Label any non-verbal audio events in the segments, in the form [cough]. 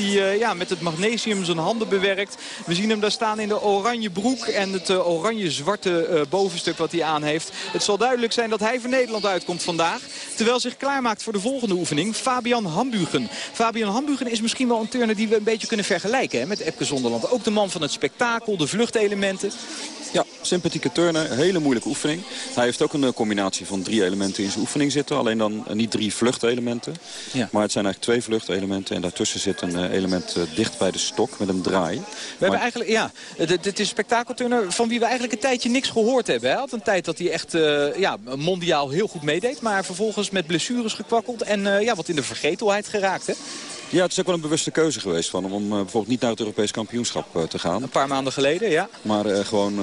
Die uh, ja, met het magnesium zijn handen bewerkt. We zien hem daar staan in de oranje broek en het uh, oranje-zwarte uh, bovenstuk wat hij aan heeft. Het zal duidelijk zijn dat hij voor Nederland uitkomt vandaag. Terwijl zich klaarmaakt voor de volgende oefening, Fabian Hambugen. Fabian Hambugen is misschien wel een turner die we een beetje kunnen vergelijken hè, met Epke Zonderland. Ook de man van het spektakel, de vluchtelementen. Ja, sympathieke turner. Hele moeilijke oefening. Hij heeft ook een combinatie van drie elementen in zijn oefening zitten. Alleen dan niet drie vluchtelementen. Ja. Maar het zijn eigenlijk twee vluchtelementen. En daartussen zit een element dicht bij de stok met een draai. We maar... hebben eigenlijk, ja, dit is spektakelturner van wie we eigenlijk een tijdje niks gehoord hebben. Hij had een tijd dat hij echt uh, ja, mondiaal heel goed meedeed. Maar vervolgens met blessures gekwakkeld en uh, ja, wat in de vergetelheid geraakt. Hè? Ja, het is ook wel een bewuste keuze geweest van hem om uh, bijvoorbeeld niet naar het Europees kampioenschap uh, te gaan. Een paar maanden geleden, ja. Maar uh, gewoon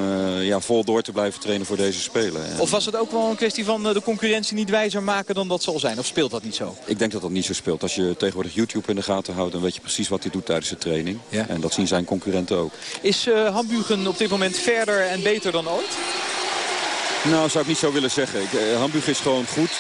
ja, vol door te blijven trainen voor deze Spelen. Of was het ook wel een kwestie van de concurrentie niet wijzer maken dan dat zal zijn? Of speelt dat niet zo? Ik denk dat dat niet zo speelt. Als je tegenwoordig YouTube in de gaten houdt, dan weet je precies wat hij doet tijdens de training. Ja. En dat zien zijn concurrenten ook. Is Hambugen op dit moment verder en beter dan ooit? Nou, zou ik niet zo willen zeggen. Ik, Hambugen is gewoon goed.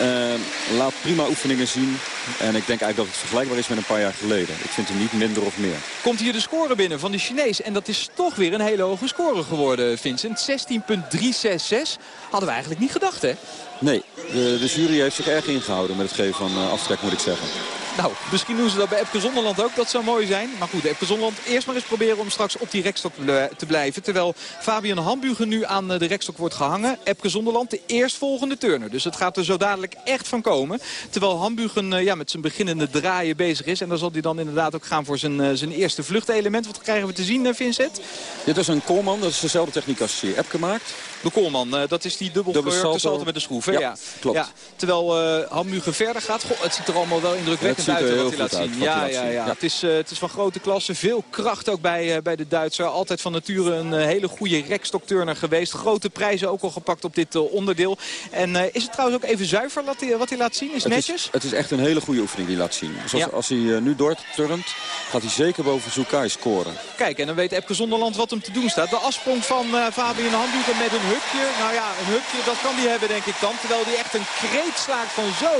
Uh, laat prima oefeningen zien. En ik denk eigenlijk dat het vergelijkbaar is met een paar jaar geleden. Ik vind hem niet minder of meer. Komt hier de score binnen van de Chinees. En dat is toch weer een hele hoge score geworden, Vincent. 16.366. Hadden we eigenlijk niet gedacht, hè? Nee, de, de jury heeft zich erg ingehouden met het geven van uh, aftrek, moet ik zeggen. Nou, misschien doen ze dat bij Epke Zonderland ook. Dat zou mooi zijn. Maar goed, Epke Zonderland eerst maar eens proberen om straks op die rekstok te blijven. Terwijl Fabian Hambugen nu aan de rekstok wordt gehangen. Epke Zonderland de eerstvolgende turner. Dus het gaat er zo dadelijk echt van komen. Terwijl Hambugen ja, met zijn beginnende draaien bezig is. En dan zal hij dan inderdaad ook gaan voor zijn, zijn eerste vluchtelement. Wat krijgen we te zien, Vincent? Dit is een Koolman. Dat is dezelfde techniek als Epke maakt. De Koolman, dat is die dubbel, salto. salto met de schroef. Hè? Ja, ja, klopt. Ja. Terwijl uh, verder gaat. Goh, het ziet er allemaal wel indrukwekkend uit wat hij laat zien. Ja, ja, ja, Het, is, uh, het is van grote klasse. Veel kracht ook bij, uh, bij de Duitser. Altijd van nature een hele goede rekstokturner geweest. Grote prijzen ook al gepakt op dit onderdeel. En is het trouwens ook even zuiver wat hij, wat hij laat zien? Is het netjes? Is, het is echt een hele goede oefening die hij laat zien. Zoals, ja. Als hij nu doorturnt, gaat hij zeker boven Zukai scoren. Kijk, en dan weet Epke Zonderland wat hem te doen staat. De afsprong van Fabian Hambugen met een hupje. Nou ja, een hupje, dat kan hij hebben denk ik dan. Terwijl hij echt een kreet slaakt van zo.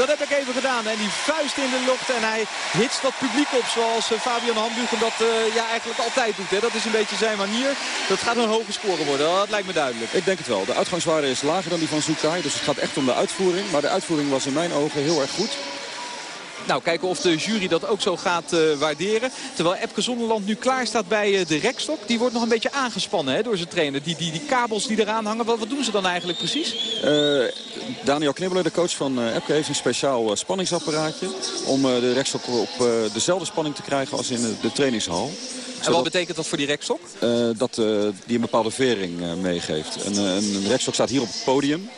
Dat heb ik even gedaan. En die vuist in de lucht en hij hitst dat publiek op zoals Fabian Hambugen dat uh, ja, eigenlijk altijd doet. Hè. Dat is een beetje zijn manier. Dat gaat een hoge score worden, dat lijkt me duidelijk. Ik denk het wel. De uitgangswaarde is lager dan die van Zukai. Dus het gaat echt om de uitvoering. Maar de uitvoering was in mijn ogen heel erg goed. Nou, kijken of de jury dat ook zo gaat uh, waarderen. Terwijl Epke Zonderland nu klaar staat bij uh, de rekstok. Die wordt nog een beetje aangespannen hè, door zijn trainer. Die, die, die kabels die eraan hangen, wat, wat doen ze dan eigenlijk precies? Uh, Daniel Knibbeler, de coach van Epke, heeft een speciaal spanningsapparaatje. Om de rekstok op dezelfde spanning te krijgen als in de trainingshal. En wat betekent dat voor die rekstok? dat die een bepaalde vering meegeeft. Een, een rekstok staat hier op het podium.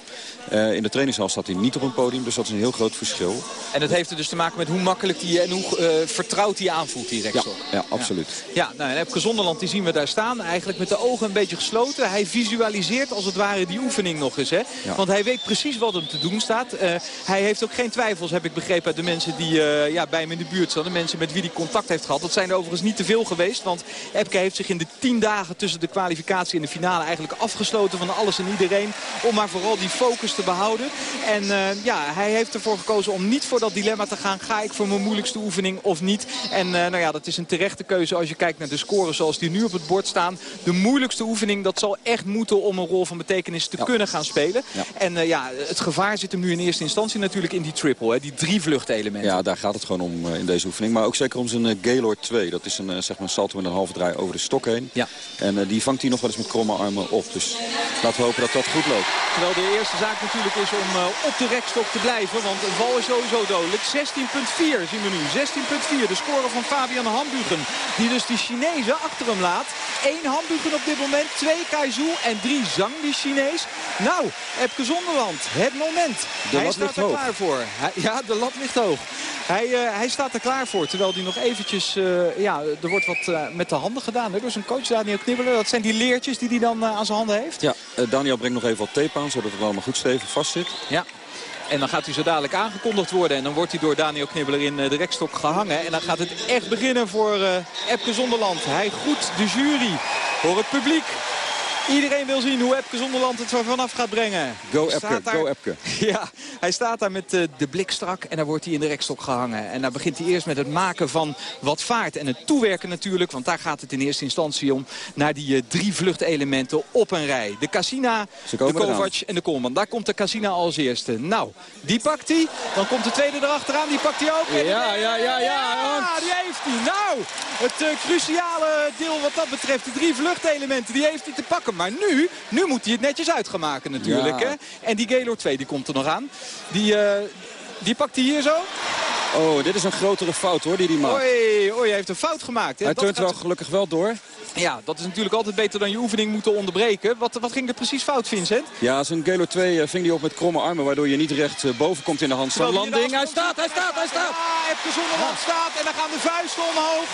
Uh, in de trainingshal staat hij niet op een podium, dus dat is een heel groot verschil. En dat heeft er dus te maken met hoe makkelijk hij en hoe uh, vertrouwd hij aanvoelt, die rekstok. Ja, ja absoluut. Ja, ja nou, en Epke Zonderland, die zien we daar staan. Eigenlijk met de ogen een beetje gesloten. Hij visualiseert als het ware die oefening nog eens. Hè? Ja. Want hij weet precies wat hem te doen staat. Uh, hij heeft ook geen twijfels, heb ik begrepen, uit de mensen die ja, bij hem in de buurt staan. De mensen met wie hij contact heeft gehad. Dat zijn er overigens niet te veel geweest. Want Epke heeft zich in de tien dagen tussen de kwalificatie en de finale eigenlijk afgesloten van alles en iedereen. Om maar vooral die focus te behouden. En uh, ja, hij heeft ervoor gekozen om niet voor dat dilemma te gaan. Ga ik voor mijn moeilijkste oefening of niet? En uh, nou ja, dat is een terechte keuze als je kijkt naar de scores zoals die nu op het bord staan. De moeilijkste oefening, dat zal echt moeten om een rol van betekenis te ja. kunnen gaan spelen. Ja. En uh, ja, het gevaar zit hem nu in eerste instantie natuurlijk in die triple. Hè, die drie vluchtelementen. Ja, daar gaat het gewoon om in deze oefening. Maar ook zeker om zijn Gaylord 2. Dat is een, zeg maar een salto met een halve draai over de stok heen. Ja. En die vangt hij nog wel eens met kromme armen op. Dus laten we hopen dat dat goed loopt. Terwijl de eerste zaak natuurlijk is om uh, op de rekstok te blijven. Want een val is sowieso dodelijk. 16.4 zien we nu. 16.4. De score van Fabian Hambugen. Die dus die Chinezen achter hem laat. Eén Hambugen op dit moment. Twee Kaizu en drie Zhang, die Chinees. Nou, Epke Zonderland. Het moment. De hij staat er hoog. klaar voor. Hij, ja, de lat ligt hoog. Hij, uh, hij staat er klaar voor. Terwijl hij nog eventjes... Uh, ja, er wordt wat uh, met de handen gedaan. Hè, door zijn coach Daniel Knibbelen. Dat zijn die leertjes die hij dan aan zijn handen heeft. Ja, Daniel brengt nog even wat tape aan. Zodat het allemaal goed stevig vast zit. Ja. En dan gaat hij zo dadelijk aangekondigd worden. En dan wordt hij door Daniel Knibbeler in de rekstok gehangen. En dan gaat het echt beginnen voor uh, Epke Zonderland. Hij groet de jury voor het publiek. Iedereen wil zien hoe Epke Zonderland het er vanaf gaat brengen. Go Epke, go Epke. [laughs] Ja, hij staat daar met uh, de blik strak en daar wordt hij in de rekstok gehangen. En dan begint hij eerst met het maken van wat vaart en het toewerken natuurlijk. Want daar gaat het in eerste instantie om. Naar die uh, drie vluchtelementen op een rij. De Casina, de Kovac en de Koolman. Daar komt de Casina als eerste. Nou, die pakt hij. Dan komt de tweede erachteraan. Die pakt hij ook. Ja, ja, ja, ja. Ja, die heeft hij. Nou, het uh, cruciale deel wat dat betreft. De drie vluchtelementen, die heeft hij te pakken. Maar nu, nu moet hij het netjes uit gaan maken natuurlijk. Hè? En die Gaylord 2, die komt er nog aan. Die, uh, die pakt hij hier zo. Oh, dit is een grotere fout hoor, die hij maakt. Oei, oei hij heeft een fout gemaakt. Hè? Hij turnt wel gelukkig wel door. Ja, dat is natuurlijk altijd beter dan je oefening moeten onderbreken. Wat, wat ging er precies fout, Vincent? Ja, zijn Galo 2 ving hij op met kromme armen... waardoor je niet recht uh, boven komt in de handstand. Landing, hij staat, hij staat, hij staat! Ja, Epke Zonderland ja. staat en dan gaan de vuisten omhoog.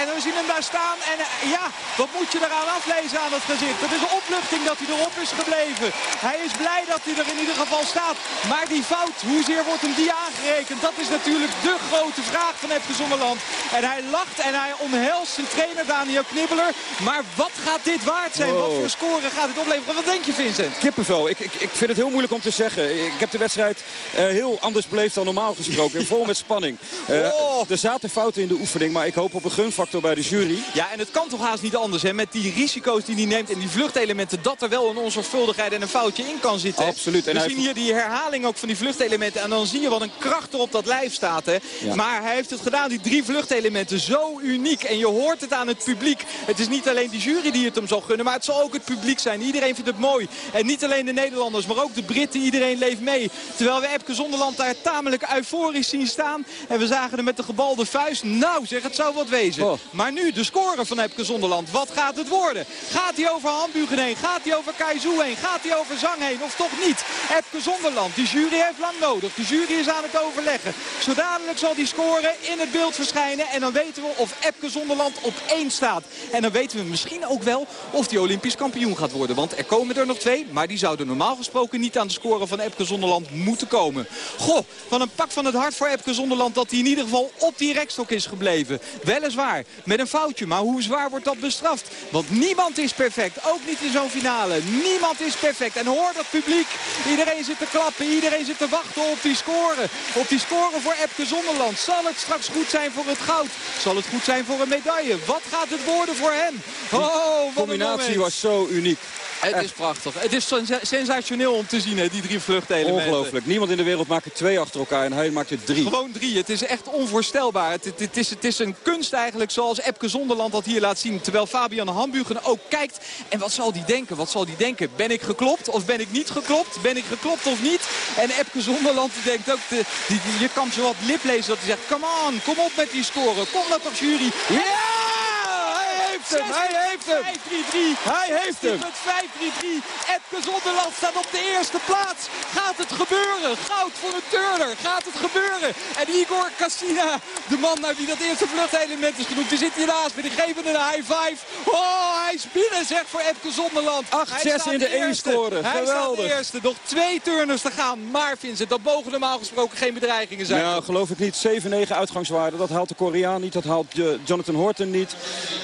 En we zien hem daar staan. En uh, ja, wat moet je eraan aflezen aan het gezicht? Het is een opluchting dat hij erop is gebleven. Hij is blij dat hij er in ieder geval staat. Maar die fout, hoezeer wordt hem die aangerekend? Dat is natuurlijk de grote vraag van Epke Zonderland. En hij lacht en hij omhelst zijn trainer Daniel Knibbeler. Maar wat gaat dit waard zijn? Wat voor score gaat dit opleveren? Wat denk je, Vincent? Kippenvel. Ik, ik, ik vind het heel moeilijk om te zeggen. Ik heb de wedstrijd uh, heel anders beleefd dan normaal gesproken. Vol met spanning. Uh, oh. Er zaten fouten in de oefening, maar ik hoop op een gunfactor bij de jury. Ja, en het kan toch haast niet anders, hè? Met die risico's die hij neemt en die vluchtelementen... dat er wel een onzorgvuldigheid en een foutje in kan zitten. Absoluut. En We zien hier die herhaling ook van die vluchtelementen. En dan zie je wat een kracht er op dat lijf staat, hè? Ja. Maar hij heeft het gedaan, die drie vluchtelementen. Zo uniek. En je hoort het aan het publiek. Het is niet alleen die jury die het hem zal gunnen. Maar het zal ook het publiek zijn. Iedereen vindt het mooi. En niet alleen de Nederlanders, maar ook de Britten. Iedereen leeft mee. Terwijl we Epke Zonderland daar tamelijk euforisch zien staan. En we zagen hem met de gebalde vuist. Nou zeg, het zou wat wezen. Oh. Maar nu de score van Epke Zonderland. Wat gaat het worden? Gaat hij over Hambugen heen? Gaat hij over Kaizu heen? Gaat hij over Zang heen? Of toch niet? Epke Zonderland. Die jury heeft lang nodig. De jury is aan het overleggen. Zo zal die score in het beeld verschijnen. En dan weten we of Epke Zonderland op één staat. En dan weten we misschien ook wel of die Olympisch kampioen gaat worden. Want er komen er nog twee, maar die zouden normaal gesproken niet aan de score van Epke Zonderland moeten komen. Goh, van een pak van het hart voor Epke Zonderland dat hij in ieder geval op die rekstok is gebleven. Weliswaar, met een foutje, maar hoe zwaar wordt dat bestraft? Want niemand is perfect, ook niet in zo'n finale. Niemand is perfect. En hoor dat publiek, iedereen zit te klappen, iedereen zit te wachten op die score. Op die score voor Epke Zonderland. Zal het straks goed zijn voor het goud? Zal het goed zijn voor een medaille? Wat gaat het worden voor hem? Oh, de combinatie was zo uniek. Het is prachtig. Het is sensationeel om te zien, hè, die drie vluchtelementen. Ongelooflijk. Niemand in de wereld maakt er twee achter elkaar en hij maakt er drie. Gewoon drie. Het is echt onvoorstelbaar. Het, het, het, is, het is een kunst eigenlijk zoals Epke Zonderland dat hier laat zien. Terwijl Fabian Hambugen ook kijkt. En wat zal die denken? Wat zal die denken? Ben ik geklopt of ben ik niet geklopt? Ben ik geklopt of niet? En Epke Zonderland denkt ook, de, die, die, je kan zo wat lip lezen dat hij zegt... Come on, kom op met die score. Kom dat toch jury. Ja! Heeft hem, hij heeft hem. 5-3-3. Hij heeft hem. Met 5-3-3. Epke Zonderland staat op de eerste plaats. Gaat het gebeuren? Goud voor de Turner. Gaat het gebeuren? En Igor Cassina, de man naar wie dat eerste vluchtelement is genoemd, die zit hiernaast. Maar die geven een high five. Oh, hij is binnen, zegt voor Epke Zonderland. 8-6 in de 1 scoren. Hij Geweldig. staat de eerste. Nog twee turners te gaan. Maar Vincent, dat mogen normaal gesproken geen bedreigingen zijn. Nou, geloof ik niet. 7-9 uitgangswaarde. Dat haalt de Koreaan niet. Dat haalt Jonathan Horton niet.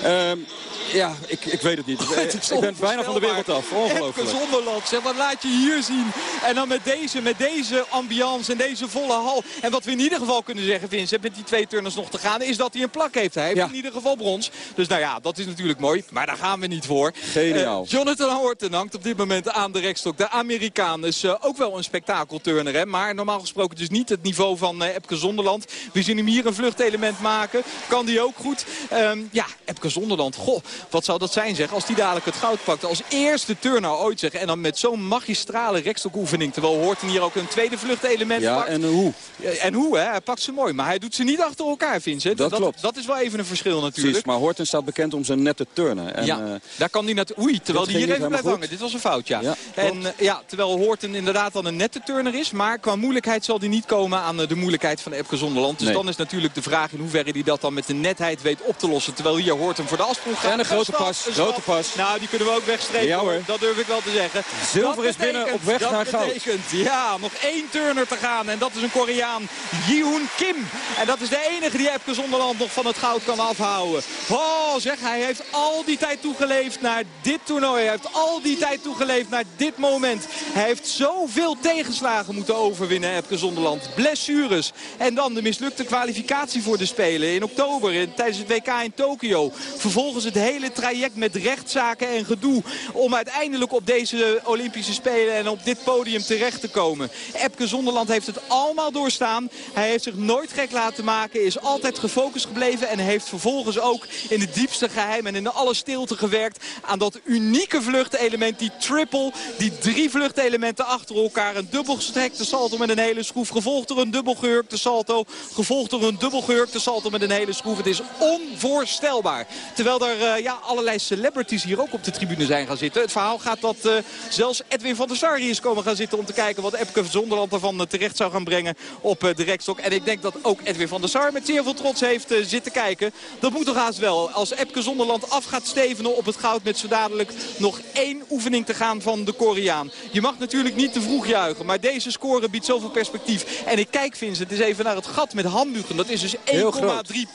Um, ja, ik, ik weet het niet. [laughs] Het ik ben bijna van de wereld af. Ongelooflijk. Zonderland, zeg, wat laat je hier zien? En dan met deze, met deze ambiance en deze volle hal. En wat we in ieder geval kunnen zeggen, Vincent, met die twee turners nog te gaan... is dat hij een plak heeft. Hij heeft ja. in ieder geval brons. Dus nou ja, dat is natuurlijk mooi. Maar daar gaan we niet voor. Geniaal. Uh, Jonathan Horton hangt op dit moment aan de rekstok. De Amerikaan is uh, ook wel een spektakelturner. Hè? Maar normaal gesproken dus niet het niveau van uh, Epke Zonderland. We zien hem hier een vluchtelement maken. Kan die ook goed. Um, ja, Epke Zonderland. Goh, wat zou dat zijn zeg, als die dadelijk het goud pakt. Als eerste turner ooit zeg. En dan met zo'n magistrale rekstokoefening. Terwijl Horten hier ook een tweede vluchtelement ja, pakt. en hoe. En hoe, hè. Hij pakt ze mooi. Maar hij doet ze niet achter elkaar, Vincent. Dat, dat klopt. Dat is wel even een verschil natuurlijk. Precies, maar Horten staat bekend om zijn nette turnen. En, ja, uh, daar kan hij net... Oei, terwijl hij hier even blijft hangen. Dit was een fout, ja. ja en uh, ja, terwijl Horten inderdaad dan een nette turner is. Maar qua moeilijkheid zal hij niet komen aan de moeilijkheid van Epke Zonderland. Dus nee. dan is natuurlijk de vraag in hoeverre hij dat dan met de netheid weet op te lossen. Terwijl hier Horten voor de afsprong En een grote pas. Grote pas. Nou, die kunnen we ook wegstrepen. Ja, hoor. Dat durf ik wel te zeggen. Zilver dat is binnen op weg naar goud. Betekent, ja, nog één turner te gaan. En dat is een Koreaan, Ji-hoon Kim. En dat is de enige die Epke Zonderland nog van het goud kan afhouden. Oh, zeg, hij heeft al die tijd toegeleefd naar dit toernooi. Hij heeft al die tijd toegeleefd naar dit moment. Hij heeft zoveel tegenslagen moeten overwinnen, Epke Zonderland. Blessures. En dan de mislukte kwalificatie voor de Spelen in oktober in, tijdens het WK in Tokio. Vervolgens het hele traject met rechtszaken en gedoe. Om uiteindelijk op deze Olympische Spelen en op dit podium terecht te komen. Epke Zonderland heeft het allemaal doorstaan. Hij heeft zich nooit gek laten maken. Is altijd gefocust gebleven. En heeft vervolgens ook in het diepste geheim en in alle stilte gewerkt. Aan dat unieke vluchtelement. Die triple. Die drie vluchtelementen achter elkaar. Een dubbel gestrekte salto met een hele schroef. Gevolgd door een dubbel gehurkte salto. Gevolgd door een dubbel gehurkte salto met een hele schroef. Het is onvoorstelbaar. Terwijl er uh, ja, allerlei celebrities hier ook op de tribune zijn gaan zitten. Het verhaal gaat dat uh, zelfs Edwin van der Sar hier is komen gaan zitten... om te kijken wat Epke Zonderland ervan uh, terecht zou gaan brengen op de rekstok. En ik denk dat ook Edwin van der Sar met zeer veel trots heeft zitten kijken. Dat moet toch haast wel. Als Epke Zonderland af gaat stevenen op het goud... met zo dadelijk nog één oefening te gaan van de Koreaan. Je mag natuurlijk niet te vroeg juichen. Maar deze score biedt zoveel perspectief. En ik kijk, Vincent, is even naar het gat met Hambugen. Dat is dus 1,3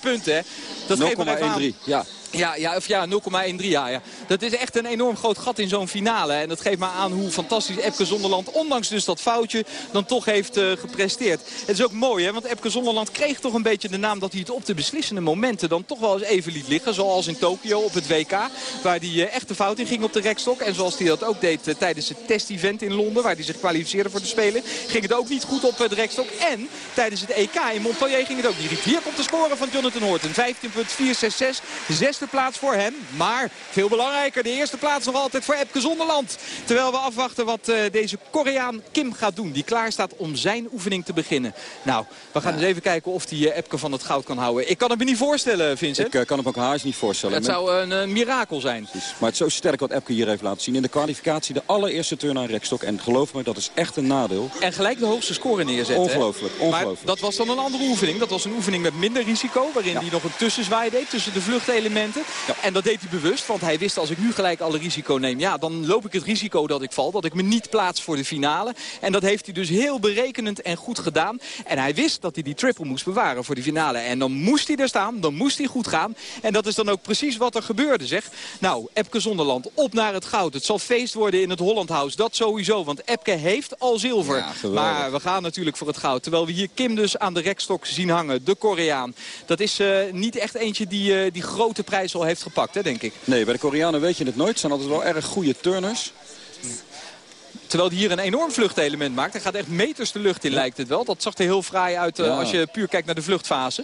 punten. Hè. Dat geeft maar even aan. Ja. Ja, ja, ja 0,13 ja, ja. Dat is echt een enorm groot gat in zo'n finale. En dat geeft maar aan hoe fantastisch Epke Zonderland, ondanks dus dat foutje, dan toch heeft uh, gepresteerd. Het is ook mooi, hè, want Epke Zonderland kreeg toch een beetje de naam dat hij het op de beslissende momenten dan toch wel eens even liet liggen. Zoals in Tokio op het WK, waar hij uh, echt de fout in ging op de rekstok. En zoals hij dat ook deed uh, tijdens het test-event in Londen, waar hij zich kwalificeerde voor de Spelen, ging het ook niet goed op de rekstok. En tijdens het EK in Montpellier ging het ook niet. Hier komt de score van Jonathan Horton. 15.466, 6 eerste plaats voor hem. Maar veel belangrijker, de eerste plaats nog altijd voor Epke Zonderland. Terwijl we afwachten wat uh, deze Koreaan Kim gaat doen. Die klaar staat om zijn oefening te beginnen. Nou, we gaan ja. eens even kijken of die uh, Epke van het goud kan houden. Ik kan het me niet voorstellen, Vincent. Ik uh, kan het ook haast niet voorstellen. Het zou een mirakel zijn. Precies. Maar het is zo sterk wat Epke hier heeft laten zien. In de kwalificatie de allereerste turn aan rekstok. En geloof me, dat is echt een nadeel. En gelijk de hoogste score neerzetten. Ongelooflijk, ongelooflijk. Maar dat was dan een andere oefening. Dat was een oefening met minder risico. Waarin ja. hij nog een tussenzwaai deed tussen de vluchtelementen. Ja. En dat deed hij bewust, want hij wist als ik nu gelijk alle risico neem... ja, dan loop ik het risico dat ik val, dat ik me niet plaats voor de finale. En dat heeft hij dus heel berekenend en goed gedaan. En hij wist dat hij die triple moest bewaren voor de finale. En dan moest hij er staan, dan moest hij goed gaan. En dat is dan ook precies wat er gebeurde, zeg. Nou, Epke Zonderland, op naar het goud. Het zal feest worden in het Holland House, dat sowieso. Want Epke heeft al zilver. Ja, maar we gaan natuurlijk voor het goud. Terwijl we hier Kim dus aan de rekstok zien hangen, de Koreaan. Dat is uh, niet echt eentje die uh, die grote prijs al heeft gepakt, hè, denk ik. Nee, bij de Koreanen weet je het nooit. Ze zijn altijd wel erg goede turners. Terwijl hij hier een enorm vluchtelement maakt. Hij gaat echt meters de lucht in, lijkt het wel. Dat zag er heel fraai uit uh, ja. als je puur kijkt naar de vluchtfase.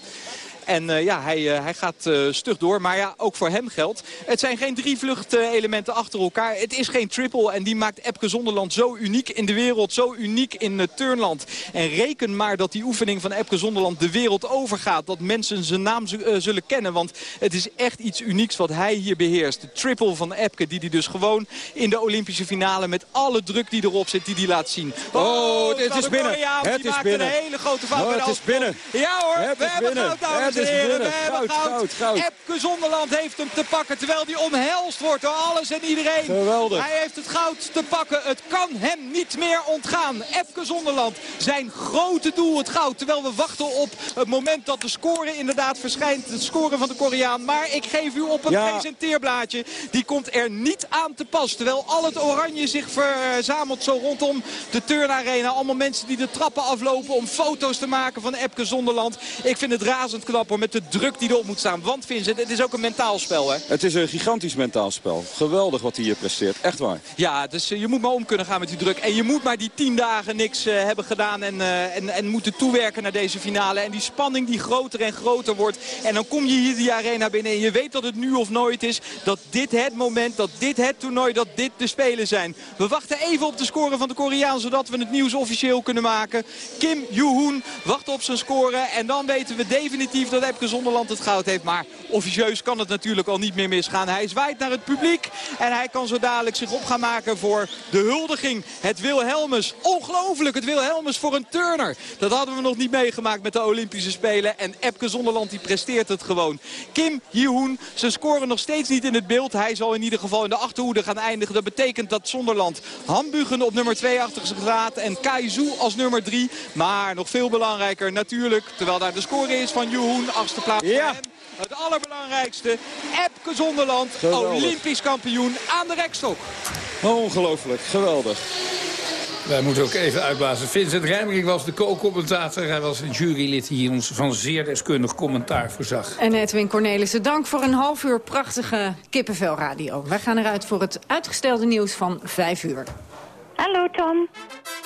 En uh, ja, hij, uh, hij gaat uh, stug door. Maar ja, ook voor hem geldt. Het zijn geen drie vluchtelementen achter elkaar. Het is geen triple. En die maakt Epke Zonderland zo uniek in de wereld. Zo uniek in het turnland. En reken maar dat die oefening van Epke Zonderland de wereld overgaat. Dat mensen zijn naam zullen kennen. Want het is echt iets unieks wat hij hier beheerst. De triple van Epke. Die hij dus gewoon in de Olympische finale met alle druk die erop zit. Die hij laat zien. Oh, oh het is binnen. het is binnen. een hele grote fout. Oh, het is binnen. Ja hoor, het we hebben binnen. goud heren. We hebben goud, goud, goud. Epke Zonderland heeft hem te pakken. Terwijl hij omhelst wordt door alles en iedereen. Geweldig. Hij heeft het goud te pakken. Het kan hem niet meer ontgaan. Epke Zonderland, zijn grote doel, het goud. Terwijl we wachten op het moment dat de score inderdaad verschijnt. Het scoren van de Koreaan. Maar ik geef u op een Ja. presenteerblaadje. Die komt er niet aan te pas. Terwijl al het oranje zich verzamelt zo rondom de turnarena. Allemaal mensen die de trappen aflopen om foto's te maken van Epke Zonderland. Ik vind het razend knap met de druk die erop moet staan. Want Vincent, het is ook een mentaal spel hè. Het is een gigantisch mentaal spel. Geweldig wat hij hier presteert. Echt waar. Ja, dus eh, je moet maar om kunnen gaan met die druk. En je moet maar die tien dagen niks eh, hebben gedaan en, eh, en, en moeten toewerken naar deze finale. En die spanning die groter en groter wordt. En dan kom je hier die arena binnen en je weet dat het nu of nooit is. Dat dit het moment, dat dit het toernooi, dat dit de Spelen zijn. We wachten even op de score van de Koreaan, zodat we het nieuws officieel kunnen maken. Kim Yoo-hoon wacht op zijn score. En dan weten we definitief dat Epke Zonderland het goud heeft. Maar officieus kan het natuurlijk al niet meer misgaan. Hij zwaait naar het publiek en hij kan zo dadelijk zich op gaan maken voor de huldiging. Het Wilhelmus. Ongelooflijk, het Wilhelmus voor een turner. Dat hadden we nog niet meegemaakt met de Olympische Spelen. En Epke Zonderland die presteert het gewoon. Kim Ji-hoon, ze scoren nog steeds niet in het beeld. Hij zal in ieder geval in de achterhoede gaan eindigen. Dat betekent dat Zonderland Hambugen op nummer 2 achter zich laat. En Kaizu als nummer 3. Maar nog veel belangrijker natuurlijk, terwijl daar de score is van Ji-hoon, achtste plaats Ja. voor hem. het allerbelangrijkste. Epke Zonderland, Olympisch kampioen aan de rekstok. Ongelooflijk, geweldig. Wij moeten ook even uitblazen. Vincent Rijmering was de co-commentator. Hij was een jurylid die ons van zeer deskundig commentaar voorzag. En Edwin Cornelissen, dank voor een half uur prachtige kippenvelradio. Wij gaan eruit voor het uitgestelde nieuws van vijf uur. Hallo Tom.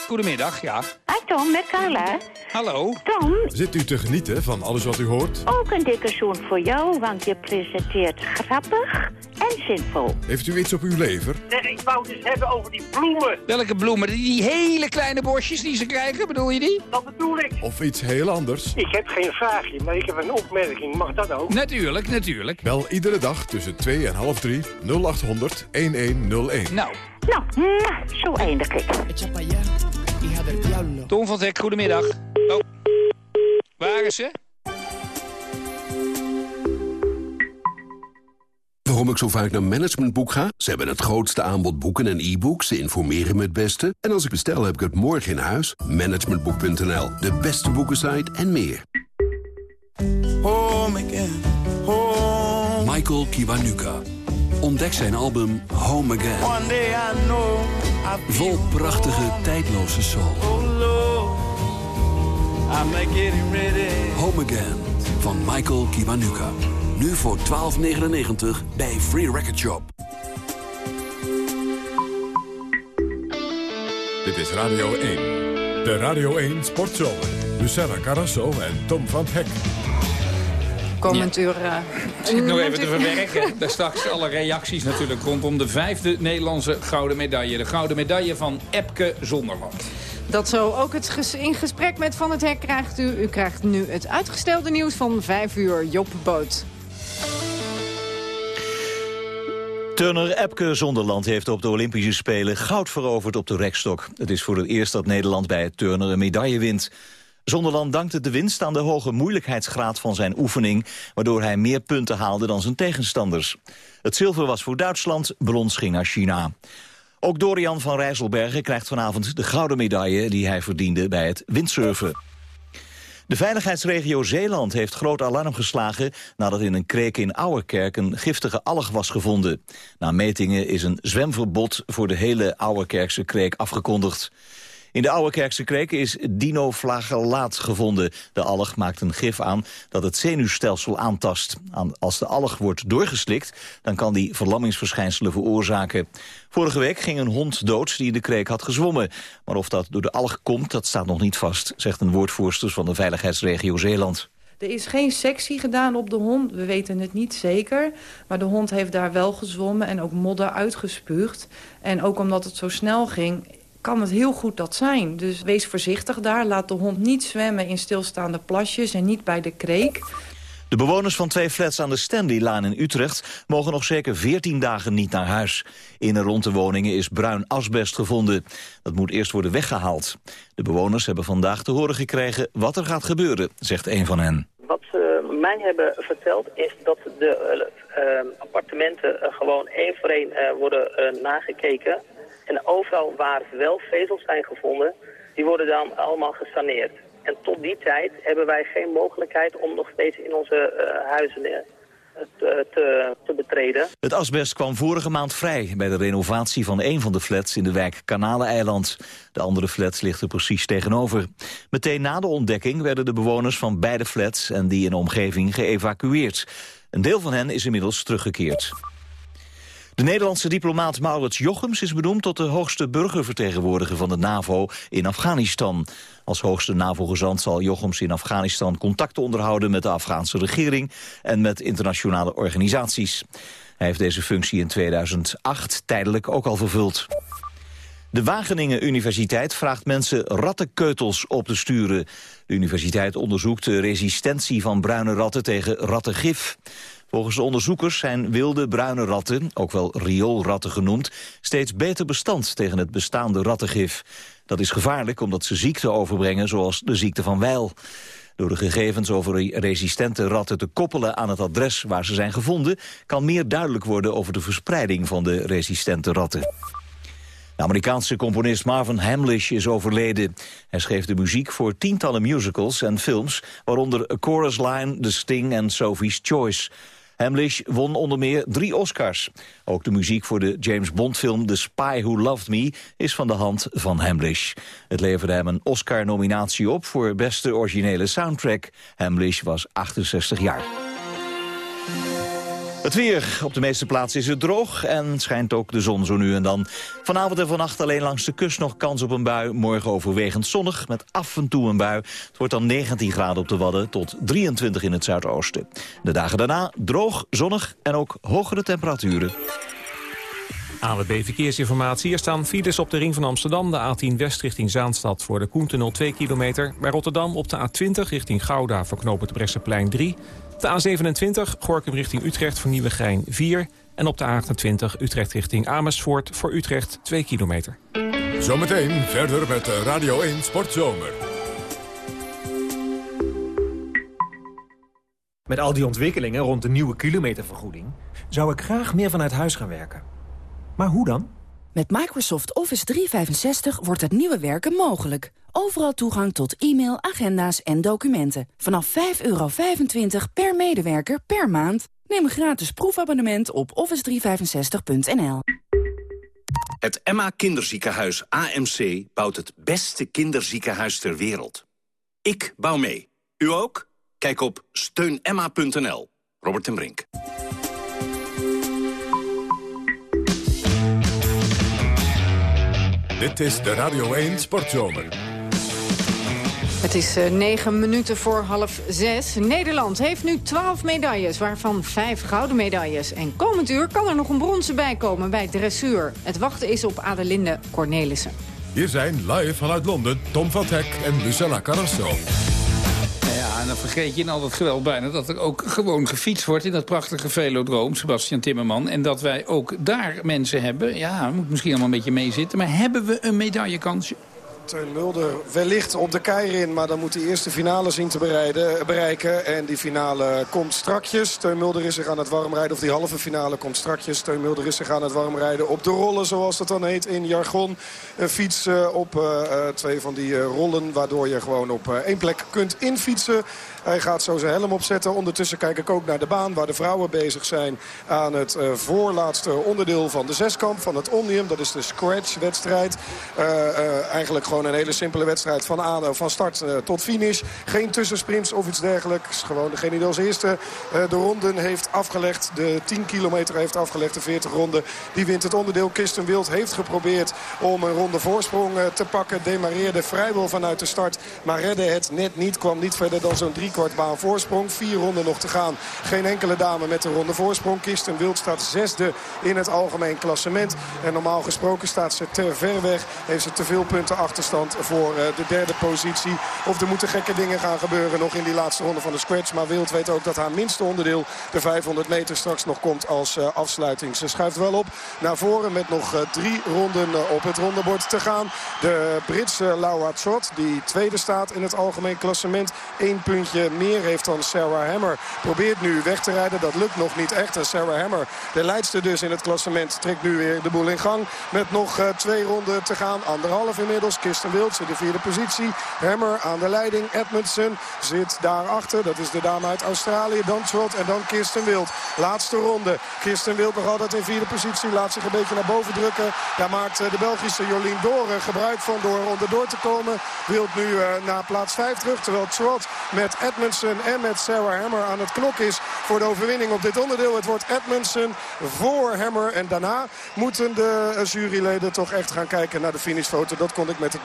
Goedemiddag, ja. Hi Tom, met Carla. Hallo. Tom. Zit u te genieten van alles wat u hoort? Ook een dikke zoen voor jou, want je presenteert grappig en zinvol. Heeft u iets op uw lever? Nee, ik wou het eens hebben over die bloemen. Welke bloemen? Die, die hele kleine borstjes die ze krijgen, bedoel je die? Dat bedoel ik. Of iets heel anders? Ik heb geen vraagje, maar ik heb een opmerking. Mag dat ook? Natuurlijk, natuurlijk. Bel iedere dag tussen 2 en half 3 0800 1101. Nou, Nou, zo eindig ik. Tom van Dek, goedemiddag. Oh, waar is ze? Waarom ik zo vaak naar Managementboek ga? Ze hebben het grootste aanbod boeken en e-books. Ze informeren me het beste. En als ik bestel, heb ik het morgen in huis. Managementboek.nl, de beste boekensite en meer. Home again, home. Michael Kiwanuka. Ontdek zijn album Home Again. One day I know Vol prachtige, tijdloze soul. Home Again van Michael Kiwanuka. Nu voor 12,99 bij Free Record Shop. Dit is Radio 1. De Radio 1 Sportshow. Luciana Carrasso en Tom van Hek. Komend uur... Ik zit nog even te u- verwerken. [laughs] Daar straks alle reacties natuurlijk rondom de vijfde Nederlandse gouden medaille. De gouden medaille van Epke Zonderland. Dat zo ook het ges- in gesprek met Van het Hek krijgt u. U krijgt nu het uitgestelde nieuws van 5 uur. Job Boot. Turner Epke Zonderland heeft op de Olympische Spelen goud veroverd op de rekstok. Het is voor het eerst dat Nederland bij het turner een medaille wint. Zonderland dankte de winst aan de hoge moeilijkheidsgraad van zijn oefening... waardoor hij meer punten haalde dan zijn tegenstanders. Het zilver was voor Duitsland, brons ging naar China. Ook Dorian van Rijsselbergen krijgt vanavond de gouden medaille... die hij verdiende bij het windsurfen. De veiligheidsregio Zeeland heeft groot alarm geslagen... nadat in een kreek in Ouwerkerk een giftige alg was gevonden. Na metingen is een zwemverbod voor de hele Ouwerkerkse kreek afgekondigd. In de Ouwerkerkse kreek is dinoflagellaat gevonden. De alg maakt een gif aan dat het zenuwstelsel aantast. Aan- Als de alg wordt doorgeslikt, dan kan die verlammingsverschijnselen veroorzaken. Vorige week ging een hond dood die in de kreek had gezwommen. Maar of dat door de alg komt, dat staat nog niet vast... zegt een woordvoerster van de veiligheidsregio Zeeland. Er is geen sectie gedaan op de hond. We weten het niet zeker. Maar de hond heeft daar wel gezwommen en ook modder uitgespuugd. En ook omdat het zo snel ging, kan het heel goed dat zijn. Dus wees voorzichtig daar. Laat de hond niet zwemmen in stilstaande plasjes en niet bij de kreek. De bewoners van twee flats aan de Stanleylaan in Utrecht... mogen nog zeker 14 dagen niet naar huis. In en rond de woningen is bruin asbest gevonden. Dat moet eerst worden weggehaald. De bewoners hebben vandaag te horen gekregen wat er gaat gebeuren, zegt een van hen. Wat ze mij hebben verteld is dat de eh, eh, appartementen eh, gewoon één voor één eh, worden eh, nagekeken. En overal waar wel vezels zijn gevonden, die worden dan allemaal gesaneerd. En tot die tijd hebben wij geen mogelijkheid om nog steeds in onze eh, huizen eh, te, te, te betreden. Het asbest kwam vorige maand vrij bij de renovatie van een van de flats in de wijk Kanaleneiland. De andere flats ligt er precies tegenover. Meteen na de ontdekking werden de bewoners van beide flats en die in de omgeving geëvacueerd. Een deel van hen is inmiddels teruggekeerd. De Nederlandse diplomaat Maurits Jochems is benoemd tot de hoogste burgervertegenwoordiger van de NAVO in Afghanistan. Als hoogste NAVO-gezant zal Jochems in Afghanistan contacten onderhouden met de Afghaanse regering en met internationale organisaties. Hij heeft deze functie in 2008 tijdelijk ook al vervuld. De Wageningen Universiteit vraagt mensen rattenkeutels op te sturen. De universiteit onderzoekt de resistentie van bruine ratten tegen rattengif. Volgens de onderzoekers zijn wilde bruine ratten, ook wel rioolratten genoemd, steeds beter bestand tegen het bestaande rattengif. Dat is gevaarlijk omdat ze ziekten overbrengen zoals de ziekte van Weil. Door de gegevens over resistente ratten te koppelen aan het adres waar ze zijn gevonden, kan meer duidelijk worden over de verspreiding van de resistente ratten. De Amerikaanse componist Marvin Hamlish is overleden. Hij schreef de muziek voor tientallen musicals en films... waaronder A Chorus Line, The Sting en Sophie's Choice. Hamlish won onder meer drie Oscars. Ook de muziek voor de James Bond-film The Spy Who Loved Me... is van de hand van Hamlish. Het leverde hem een Oscar-nominatie op voor beste originele soundtrack. Hamlish was 68 jaar. Het weer. Op de meeste plaatsen is het droog en schijnt ook de zon zo nu en dan. Vanavond en vannacht alleen langs de kust nog kans op een bui. Morgen overwegend zonnig met af en toe een bui. Het wordt dan 19 graden op de Wadden tot 23 in het zuidoosten. De dagen daarna droog, zonnig en ook hogere temperaturen. AWB Verkeersinformatie. Er staan files op de ring van Amsterdam. De A10 West richting Zaanstad voor de Koentunnel 2 kilometer. Bij Rotterdam op de A20 richting Gouda voor het Bresseplein 3. De A27 Gorkum richting Utrecht voor Nieuwegein 4. En op de A28 Utrecht richting Amersfoort voor Utrecht 2 kilometer. Zometeen verder met Radio 1 Sportzomer. Met al die ontwikkelingen rond de nieuwe kilometervergoeding... zou ik graag meer vanuit huis gaan werken. Maar hoe dan? Met Microsoft Office 365 wordt het nieuwe werken mogelijk. Overal toegang tot e-mail, agenda's en documenten. Vanaf 5,25 per medewerker per maand. Neem een gratis proefabonnement op office365.nl. Het Emma Kinderziekenhuis AMC bouwt het beste kinderziekenhuis ter wereld. Ik bouw mee. U ook? Kijk op steunemma.nl. Robert en Brink. Dit is de Radio 1 Sportzomer. Het is uh, negen minuten voor half zes. Nederland heeft nu twaalf medailles, waarvan vijf gouden medailles. En komend uur kan er nog een bronzen bij komen bij dressuur. Het wachten is op Adelinde Cornelissen. Hier zijn live vanuit Londen Tom van Hek en Lucella Carrasso. En dan vergeet je in al dat geweld bijna dat er ook gewoon gefietst wordt in dat prachtige velodroom, Sebastian Timmerman. En dat wij ook daar mensen hebben, ja, moet misschien allemaal een beetje meezitten, maar hebben we een medaillekansje? Teun Mulder wellicht op de keirin. Maar dan moet hij eerst de finale zien te bereiden, bereiken. En die finale komt strakjes. Teun Mulder is zich aan het warmrijden. Of die halve finale komt strakjes. Teun Mulder is zich aan het warmrijden op de rollen. Zoals dat dan heet in jargon. Een fiets uh, op twee van die rollen. Waardoor je gewoon op één plek kunt infietsen. Hij gaat zo zijn helm opzetten. Ondertussen kijk ik ook naar de baan waar de vrouwen bezig zijn aan het eh, voorlaatste onderdeel van de zeskamp van het Omnium. Dat is de scratch-wedstrijd. Eh, eh, eigenlijk gewoon een hele simpele wedstrijd van, aan, van start tot finish. Geen tussensprints of iets dergelijks. Gewoon degene die als eerste de ronden heeft afgelegd, de 10 kilometer heeft afgelegd, de 40 ronden, die wint het onderdeel. Kirsten Wild heeft geprobeerd om een ronde voorsprong te pakken. Demareerde vrijwel vanuit de start, maar redde het net niet. Kwam niet verder dan zo'n 3 driekwart voorsprong. Vier ronden nog te gaan. Geen enkele dame met een ronde voorsprong. Kirsten Wild staat zesde in het algemeen klassement. En normaal gesproken staat ze te ver weg. Heeft ze te veel punten achterstand voor eh, de derde positie. Of er moeten gekke dingen gaan gebeuren nog in die laatste ronde van de scratch. Maar Wild weet ook dat haar minste onderdeel de 500 meter straks nog komt als eh, afsluiting. Ze schuift wel op naar voren met nog eh, drie ronden op het rondebord te gaan. De Britse Laura Trott, die tweede staat in het algemeen klassement. Eén puntje meer heeft dan Sarah Hammer. Probeert nu weg te rijden. Dat lukt nog niet echt. En Sarah Hammer, de leidster dus in het klassement, trekt nu weer de boel in gang. Met nog uh, twee ronden te gaan. Anderhalf inmiddels. Kirsten in de vierde positie. Hammer aan de leiding. Edmondson zit daarachter. Dat is de dame uit Australië. Dan Trot en dan Kirsten Wild. Laatste ronde. Kirsten Wild nog altijd in vierde positie. Laat zich een beetje naar boven drukken. Daar maakt uh, de Belgische Jolien Doren gebruik van door onder door te komen. Wild nu uh, naar plaats 5 terug. Terwijl Trot met en met Sarah Hammer aan het klok is voor de overwinning op dit onderdeel. Het wordt Edmondson voor Hammer. En daarna moeten de juryleden toch echt gaan kijken naar de finishfoto. Dat kon ik met het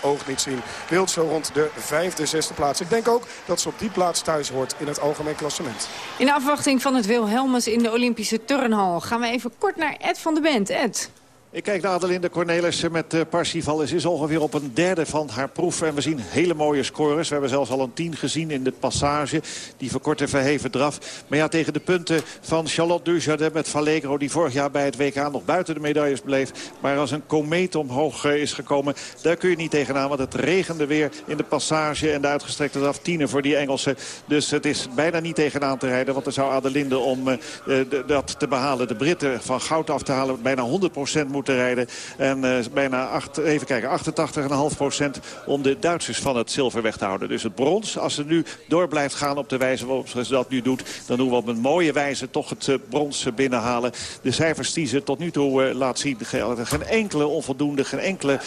oog niet zien. Wild zo rond de vijfde, zesde plaats. Ik denk ook dat ze op die plaats thuis hoort in het algemeen klassement. In afwachting van het Wilhelmus in de Olympische Turnhal gaan we even kort naar Ed van de Bent. Ed. Ik kijk naar Adelinde Cornelissen met uh, Parsifal. Ze is ongeveer op een derde van haar proef. En we zien hele mooie scores. We hebben zelfs al een tien gezien in de passage. Die verkorte verheven draf. Maar ja, tegen de punten van Charlotte Dujardin met Vallegro... die vorig jaar bij het WK nog buiten de medailles bleef... maar als een komeet omhoog uh, is gekomen... daar kun je niet tegenaan, want het regende weer in de passage... en de uitgestrekte draf tienen voor die Engelsen. Dus het is bijna niet tegenaan te rijden... want er zou Adelinde om uh, dat te behalen... de Britten van goud af te halen bijna 100% moeten moeten rijden. En bijna acht, even kijken, 88,5 procent om de Duitsers van het zilver weg te houden. Dus het brons, als ze nu door blijft gaan op de wijze waarop ze dat nu doet... dan doen we op een mooie wijze toch het brons binnenhalen. De cijfers die ze tot nu toe laat zien, geen enkele onvoldoende, geen enkele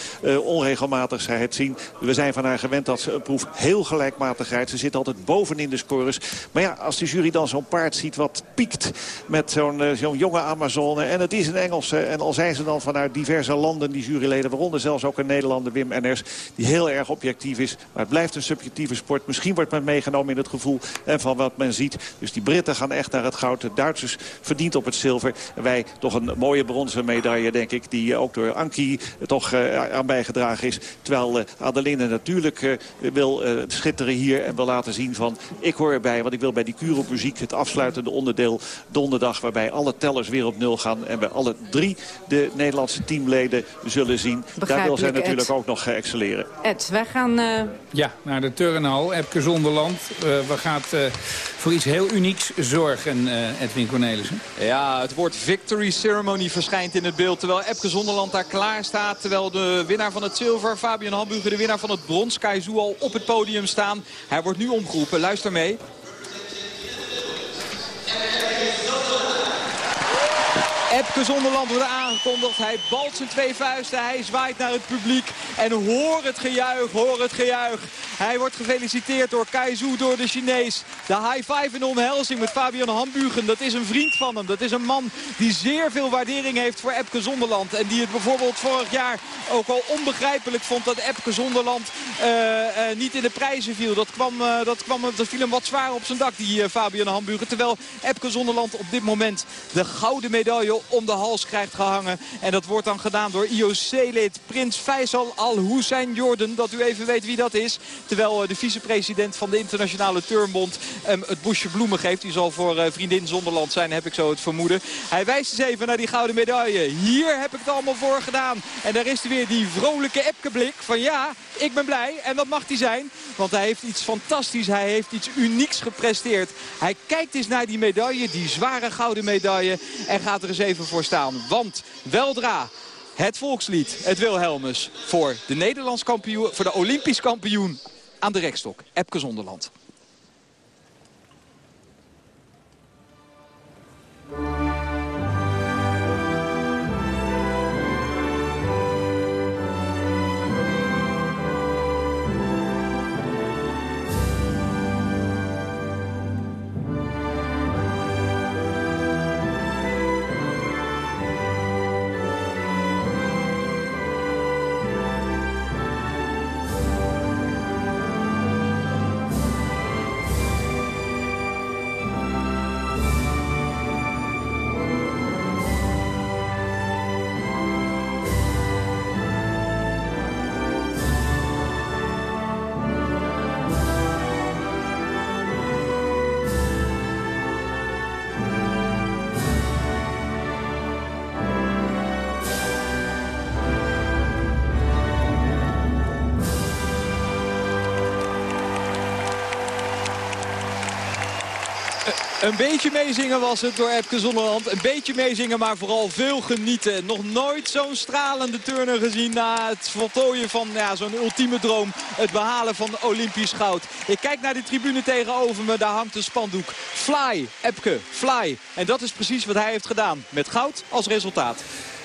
onregelmatigheid zien. We zijn van haar gewend dat ze een proef heel gelijkmatig rijdt. Ze zit altijd bovenin de scores. Maar ja, als de jury dan zo'n paard ziet wat piekt met zo'n zo'n jonge Amazone... en het is een Engelse, en al zijn ze dan vanuit diverse landen, die juryleden... waaronder zelfs ook een Nederlander, Wim Enners, die heel erg objectief is. Maar het blijft een subjectieve sport. Misschien wordt men meegenomen in het gevoel en van wat men ziet. Dus die Britten gaan echt naar het goud. De Duitsers verdient op het zilver. En wij toch een mooie bronzen medaille, denk ik... die ook door Anki toch aan bijgedragen is. Terwijl Adeline natuurlijk wil schitteren hier en wil laten zien van... ik hoor erbij, want ik wil bij die Curo muziek het afsluitende onderdeel donderdag... waarbij alle tellers weer op nul gaan en bij alle drie de Nederlandse teamleden zullen zien. Daar wil zij natuurlijk ook nog excelleren. Ed, wij gaan... Uh... Ja, naar de turnhal, Epke Zonderland. Uh, we gaan uh, voor iets heel unieks zorgen, Edwin Cornelissen. Ja, het woord Victory Ceremony verschijnt in het beeld... terwijl Epke Zonderland daar klaar staat. Terwijl de winnaar van het zilver, Fabian Hamburger, de winnaar van het brons... Kai al op het podium staan. Hij wordt nu omgeroepen. Luister mee. Epke Zonderland wordt aangekondigd. Hij balt zijn twee vuisten. Hij zwaait naar het publiek. En hoor het gejuich, hoor het gejuich. Hij wordt gefeliciteerd door Kai door de Chinees. De high five in omhelzing met Fabian Hambugen. Dat is een vriend van hem. Dat is een man die zeer veel waardering heeft voor Epke Zonderland. En die het bijvoorbeeld vorig jaar ook al onbegrijpelijk vond dat Epke Zonderland uh, uh, niet in de prijzen viel. Dat, kwam, uh, dat, kwam, dat viel hem wat zwaar op zijn dak, die Fabian Hambugen. Terwijl Epke Zonderland op dit moment de gouden medaille om de hals krijgt gehangen. En dat wordt dan gedaan door IOC-lid Prins Faisal Al-Hussein Jordan. Dat u even weet wie dat is. Terwijl eh, de vicepresident van de internationale turnbond um, het bosje bloemen geeft. Die zal voor uh, vriendin Zonderland zijn, heb ik zo het vermoeden. Hij wijst eens even naar die gouden medaille. Hier heb ik het allemaal voor gedaan. En daar is weer die vrolijke Epke-blik van ja, ik ben blij. En dat mag hij zijn. Want hij heeft iets fantastisch. Hij heeft iets unieks gepresteerd. Hij kijkt eens naar die medaille, die zware gouden medaille. En gaat er eens even voor staan. Want weldra het volkslied, het Wilhelmus, voor de Nederlands kampioen, voor de Olympisch kampioen aan de rekstok, Epke Zonderland. Een beetje meezingen was het door Epke Zonderland. Een beetje meezingen, maar vooral veel genieten. Nog nooit zo'n stralende turner gezien na het voltooien van ja, zo'n ultieme droom. Het behalen van Olympisch goud. Ik kijk naar de tribune tegenover me. Daar hangt een spandoek. Fly, Epke, fly. En dat is precies wat hij heeft gedaan. Met goud als resultaat.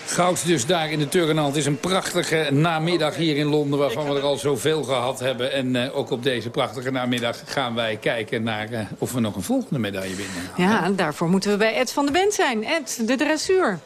Goud dus daar in de Turnal. Het is een prachtige namiddag hier in Londen... waarvan we er al zoveel gehad hebben. En uh, ook op deze prachtige namiddag gaan wij kijken naar... Uh, of we nog een volgende medaille winnen. Ja, daarvoor moeten we bij Ed van de Bent zijn. Ed, de dressuur.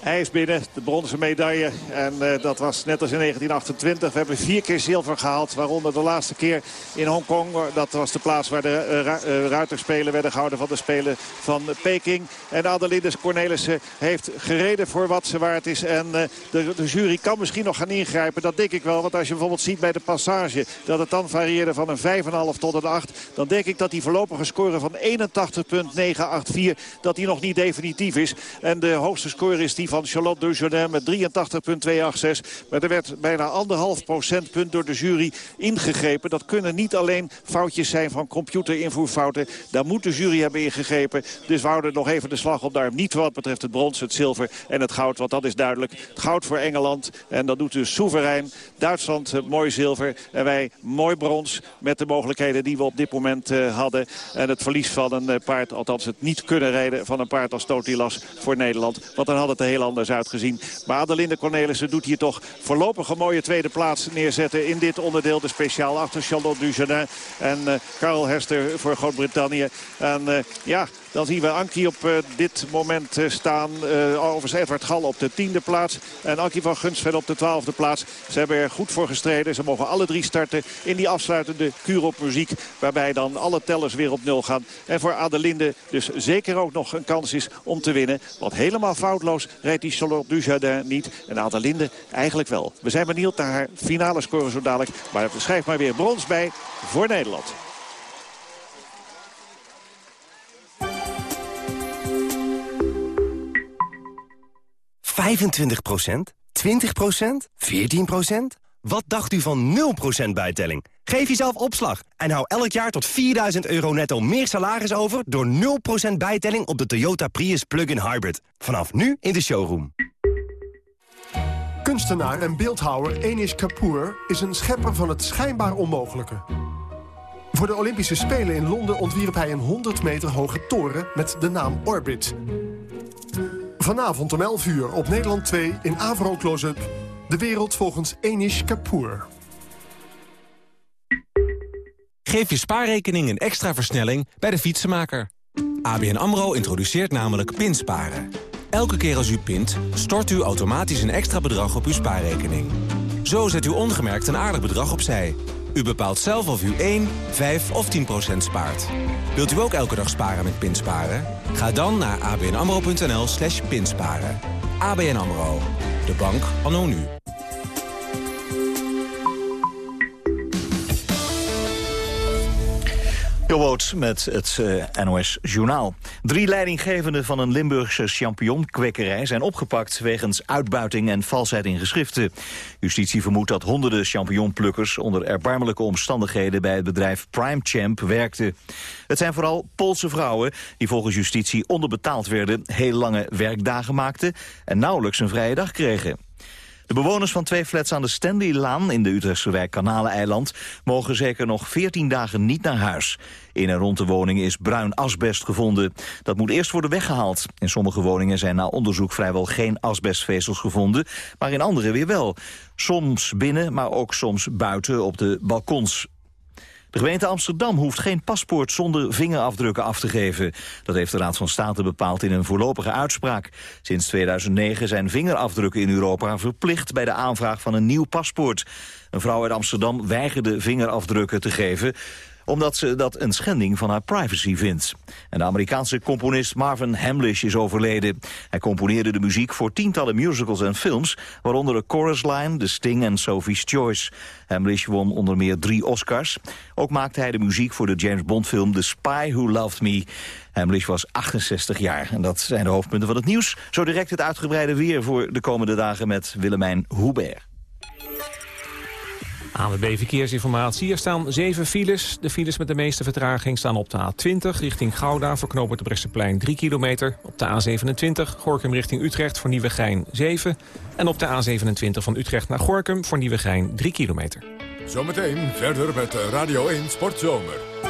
Hij is binnen, de bronzen medaille. En uh, dat was net als in 1928. We hebben vier keer zilver gehaald. Waaronder de laatste keer in Hongkong. Dat was de plaats waar de uh, ruiterspelen werden gehouden van de Spelen van Peking. En Adelines Cornelissen heeft gereden voor wat ze waard is. En de, de, jury kan misschien nog gaan ingrijpen. Dat denk ik wel. Want als je bijvoorbeeld ziet bij de passage dat het dan varieerde van een 5,5 tot een 8. Dan denk ik dat die voorlopige score van 81,984 dat die nog niet definitief is. En de hoogste score is die van Charlotte Dujardin met 83,286. Maar er werd bijna anderhalf procentpunt door de jury ingegrepen. Dat kunnen niet alleen foutjes zijn van computerinvoerfouten. Daar moet de jury hebben ingegrepen. Dus we houden nog even de slag op daar. Niet wat betreft het brons, het zilver en het goud. Want dat is duidelijk. Het goud voor Engeland. En dat doet dus soeverein. Duitsland eh, mooi zilver. En wij mooi brons met de mogelijkheden die we op dit moment uh, hadden. En het verlies van een uh, paard, althans het niet kunnen rijden van een paard als Totilas voor Nederland. Want dan had het er heel uitgezien. Maar Adelinde Cornelissen doet hier toch voorlopig een mooie tweede plaats neerzetten in dit onderdeel. De speciaal achter Charlotte Dujardin en uh, Karel Hester voor Groot-Brittannië. En uh, ja, dan zien we Ankie op uh, dit moment uh, staan. Uh, overigens Edward Gal op de tiende plaats. En Ankie van Gunsven op de twaalfde plaats. Ze hebben er goed voor gestreden. Ze mogen alle drie starten in die afsluitende kuur op muziek. Waarbij dan alle tellers weer op nul gaan. En voor Adelinde dus zeker ook nog een kans is om te winnen. Want helemaal foutloos rijdt die Charlotte Dujardin niet. En Adelinde eigenlijk wel. We zijn benieuwd naar haar finale score zo dadelijk. Maar schrijf maar weer brons bij voor Nederland. 25% 20% 14% Wat dacht u van 0% bijtelling? Geef jezelf opslag en hou elk jaar tot 4000 euro netto meer salaris over... door 0% bijtelling op de Toyota Prius Plug-in Hybrid. Vanaf nu in de showroom. Kunstenaar en beeldhouwer Enish Kapoor is een schepper van het schijnbaar onmogelijke. Voor de Olympische Spelen in Londen ontwierp hij een 100 meter hoge toren met de naam Orbit... Vanavond om 11 uur op Nederland 2 in Avro Close-up. De wereld volgens Enish Kapoor. Geef je spaarrekening een extra versnelling bij de fietsenmaker. ABN AMRO introduceert namelijk pinsparen. Elke keer als u pint, stort u automatisch een extra bedrag op uw spaarrekening. Zo zet u ongemerkt een aardig bedrag opzij. U bepaalt zelf of u 1, 5 of 10 procent spaart. Wilt u ook elke dag sparen met Pinsparen? Ga dan naar abnamro.nl slash pinsparen. ABN AMRO. De bank anno nu. Jobboot met het uh, NOS Journaal. Drie leidinggevenden van een Limburgse champignonkwekerij zijn opgepakt wegens uitbuiting en valsheid in geschriften. Justitie vermoedt dat honderden champignonplukkers onder erbarmelijke omstandigheden bij het bedrijf Prime Champ werkten. Het zijn vooral Poolse vrouwen die volgens justitie onderbetaald werden, heel lange werkdagen maakten en nauwelijks een vrije dag kregen. De bewoners van twee flats aan de Stanley-laan in de Utrechtse wijk Kanaleneiland mogen zeker nog 14 dagen niet naar huis. In en rond de woningen is bruin asbest gevonden. Dat moet eerst worden weggehaald. In sommige woningen zijn na onderzoek vrijwel geen asbestvezels gevonden, maar in andere weer wel. Soms binnen, maar ook soms buiten op de balkons. De gemeente Amsterdam hoeft geen paspoort zonder vingerafdrukken af te geven. Dat heeft de Raad van State bepaald in een voorlopige uitspraak. Sinds 2009 zijn vingerafdrukken in Europa verplicht bij de aanvraag van een nieuw paspoort. Een vrouw uit Amsterdam weigerde vingerafdrukken te geven omdat ze dat een schending van haar privacy vindt. En de Amerikaanse componist Marvin Hamlish is overleden. Hij componeerde de muziek voor tientallen musicals en films... waaronder de Chorus Line, The Sting en Sophie's Choice. Hamlish won onder meer drie Oscars. Ook maakte hij de muziek voor de James Bond film The Spy Who Loved Me. Hamlish was 68 jaar. En dat zijn de hoofdpunten van het nieuws. Zo direct het uitgebreide weer voor de komende dagen met Willemijn Hubert. ANWB Verkeersinformatie. Er staan zeven files. De files met de meeste vertraging staan op de A20 richting Gouda... voor knooppunt de Bresseplein 3 kilometer. Op de A27 Gorkum richting Utrecht voor Nieuwegein 7. En op de A27 van Utrecht naar Gorkum voor Nieuwegein 3 kilometer. Zometeen verder met Radio 1 Sportzomer.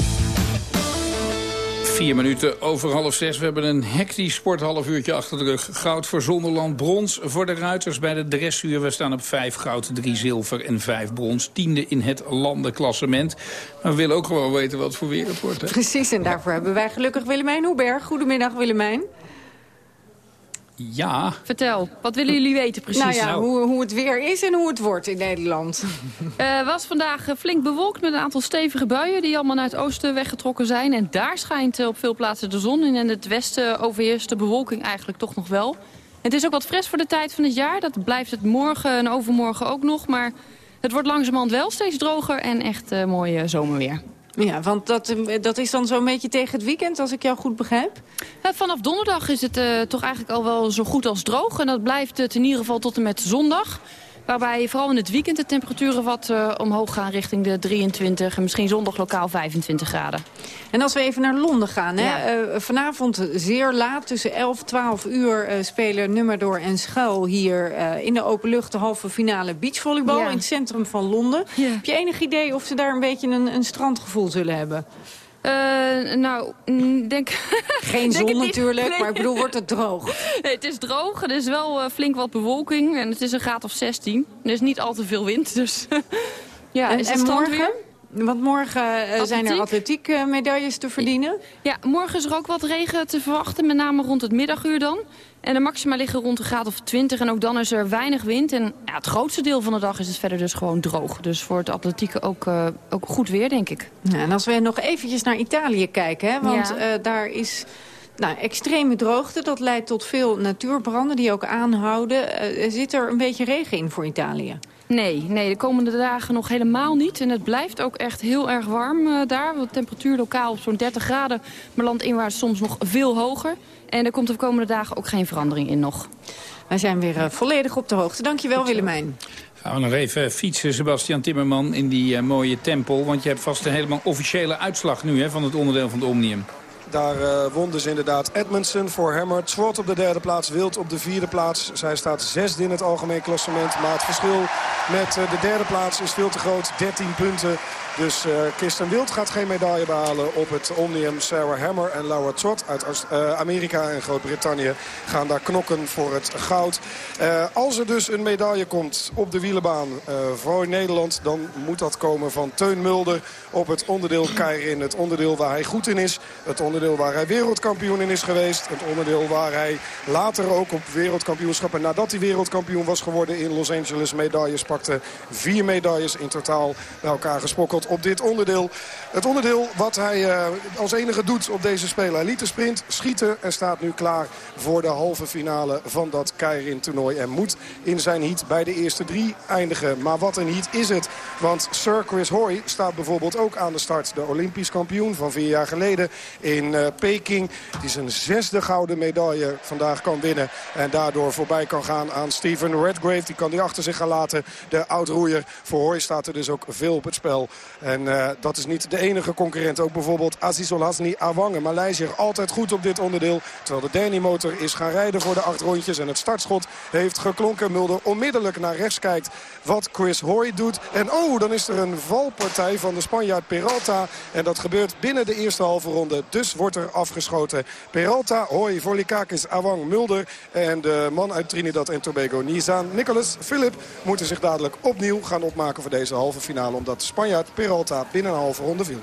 Vier minuten over half zes. We hebben een hectisch sporthalf uurtje achter de rug. Goud voor Zonderland, brons voor de ruiters bij de dressuur. We staan op vijf goud, drie zilver en vijf brons. Tiende in het landenklassement. Maar we willen ook gewoon weten wat voor weer het wordt. Precies, en daarvoor hebben wij gelukkig Willemijn Hoeberg. Goedemiddag Willemijn. Ja. Vertel, wat willen jullie weten precies? Nou ja, Hoe, hoe het weer is en hoe het wordt in Nederland. Het was vandaag eh, flink bewolkt met een aantal stevige buien... die allemaal naar het oosten weggetrokken zijn. En daar schijnt eh, op veel plaatsen de zon. En in het westen overheerst de bewolking eigenlijk toch nog wel. Het is ook wat fris voor de tijd van het jaar. Dat blijft het morgen en overmorgen ook nog. Maar het wordt langzamerhand wel steeds droger en echt uh, mooi zomerweer. Ja, want dat, dat is dan zo'n beetje tegen het weekend, als ik jou goed begrijp? vanaf donderdag is het uh, toch eigenlijk al wel zo goed als droog. En dat blijft het in ieder geval tot en met zondag. Waarbij vooral in het weekend de temperaturen wat uh, omhoog gaan richting de 23 en misschien zondag lokaal 25 graden. En als we even naar Londen gaan. Hè? Uh, vanavond zeer laat, tussen 11 en 12 uur, uh, spelen Nummerdoor en Schuil hier in de openlucht de halve finale beachvolleybal ja. in het centrum van Londen. Ja. Heb je enig idee of ze daar een beetje een, een strandgevoel zullen hebben? Uh, nou, denk... Geen [laughs] zon natuurlijk, nee. maar ik bedoel, wordt het droog? [laughs] Nee, het is droog, er is wel uh, flink wat bewolking en het is een graad of 16. Er is niet al te veel wind, dus... [laughs] ja, en, is het en morgen? Weer? Want morgen uh, zijn er atletiek medailles te verdienen. Ja, morgen is er ook wat regen te verwachten, met name rond het middaguur dan. En de maxima liggen rond een graad of 20 en ook dan is er weinig wind. En ja, het grootste deel van de dag is het verder dus gewoon droog. Dus voor het atletieke ook, uh, ook goed weer, denk ik. Ja, en als we nog eventjes naar Italië kijken, hè, want ja. daar is... Nou, extreme droogte, dat leidt tot veel natuurbranden die ook aanhouden. zit er een beetje regen in voor Italië? Nee, nee, de komende dagen nog helemaal niet. En het blijft ook echt heel erg warm uh, daar. De temperatuur lokaal op zo'n 30 graden, maar landinwaarts soms nog veel hoger. En er komt de komende dagen ook geen verandering in nog. Wij zijn weer uh, volledig op de hoogte. Dankjewel, Willemijn. Gaan we nog even fietsen, Sebastian Timmerman, in die uh, mooie tempel. Want je hebt vast een helemaal officiële uitslag nu hè, van het onderdeel van het Omnium. Daar uh, won dus inderdaad Edmondson voor Hammer. Swart op de derde plaats, Wild op de vierde plaats. Zij staat zesde in het algemeen klassement. Maar het verschil met uh, de derde plaats is veel te groot. 13 punten. Dus uh, Kirsten Wild gaat geen medaille behalen op het Omnium. Sarah Hammer en Laura Trott uit uh, Amerika en Groot-Brittannië gaan daar knokken voor het goud. Uh, als er dus een medaille komt op de wielenbaan voor Nederland... dan moet dat komen van Teun Mulder op het onderdeel Keirin. Het onderdeel waar hij goed in is. Het onderdeel waar hij wereldkampioen in is geweest. Het onderdeel waar hij later ook op wereldkampioenschappen... nadat hij wereldkampioen was geworden in Los Angeles medailles pakte. Vier medailles in totaal bij elkaar gesprokkeld op dit onderdeel. Het onderdeel wat hij uh, als enige doet op deze Spelen. Hij liet de sprint schieten en staat nu klaar voor de halve finale van dat Keirin toernooi. En moet in zijn heat bij de eerste drie eindigen. Maar wat een heat is het. Want Sir Chris Hoy staat bijvoorbeeld ook aan de start. De Olympisch kampioen van vier jaar geleden in uh, Peking. Die zijn zesde gouden medaille vandaag kan winnen. En daardoor voorbij kan gaan aan Steven Redgrave. Die kan die achter zich gaan laten. De oud-roeier. Voor Hoy staat er dus ook veel op het spel. En uh, dat is niet de enige concurrent. Ook bijvoorbeeld Aziz Olhasni Awange. Maleisië altijd goed op dit onderdeel. Terwijl de Danny motor is gaan rijden voor de acht rondjes. En het startschot heeft geklonken. Mulder onmiddellijk naar rechts kijkt wat Chris Hoy doet. En oh, dan is er een valpartij van de Spanjaard Peralta. En dat gebeurt binnen de eerste halve ronde. Dus wordt er afgeschoten. Peralta, Hoy, Volikakis, Awang, Mulder. En de man uit Trinidad en Tobago, Nizan, Nicholas, Philip... moeten zich dadelijk opnieuw gaan opmaken voor deze halve finale. Omdat Spanjaard Peralta binnen een halve ronde viel.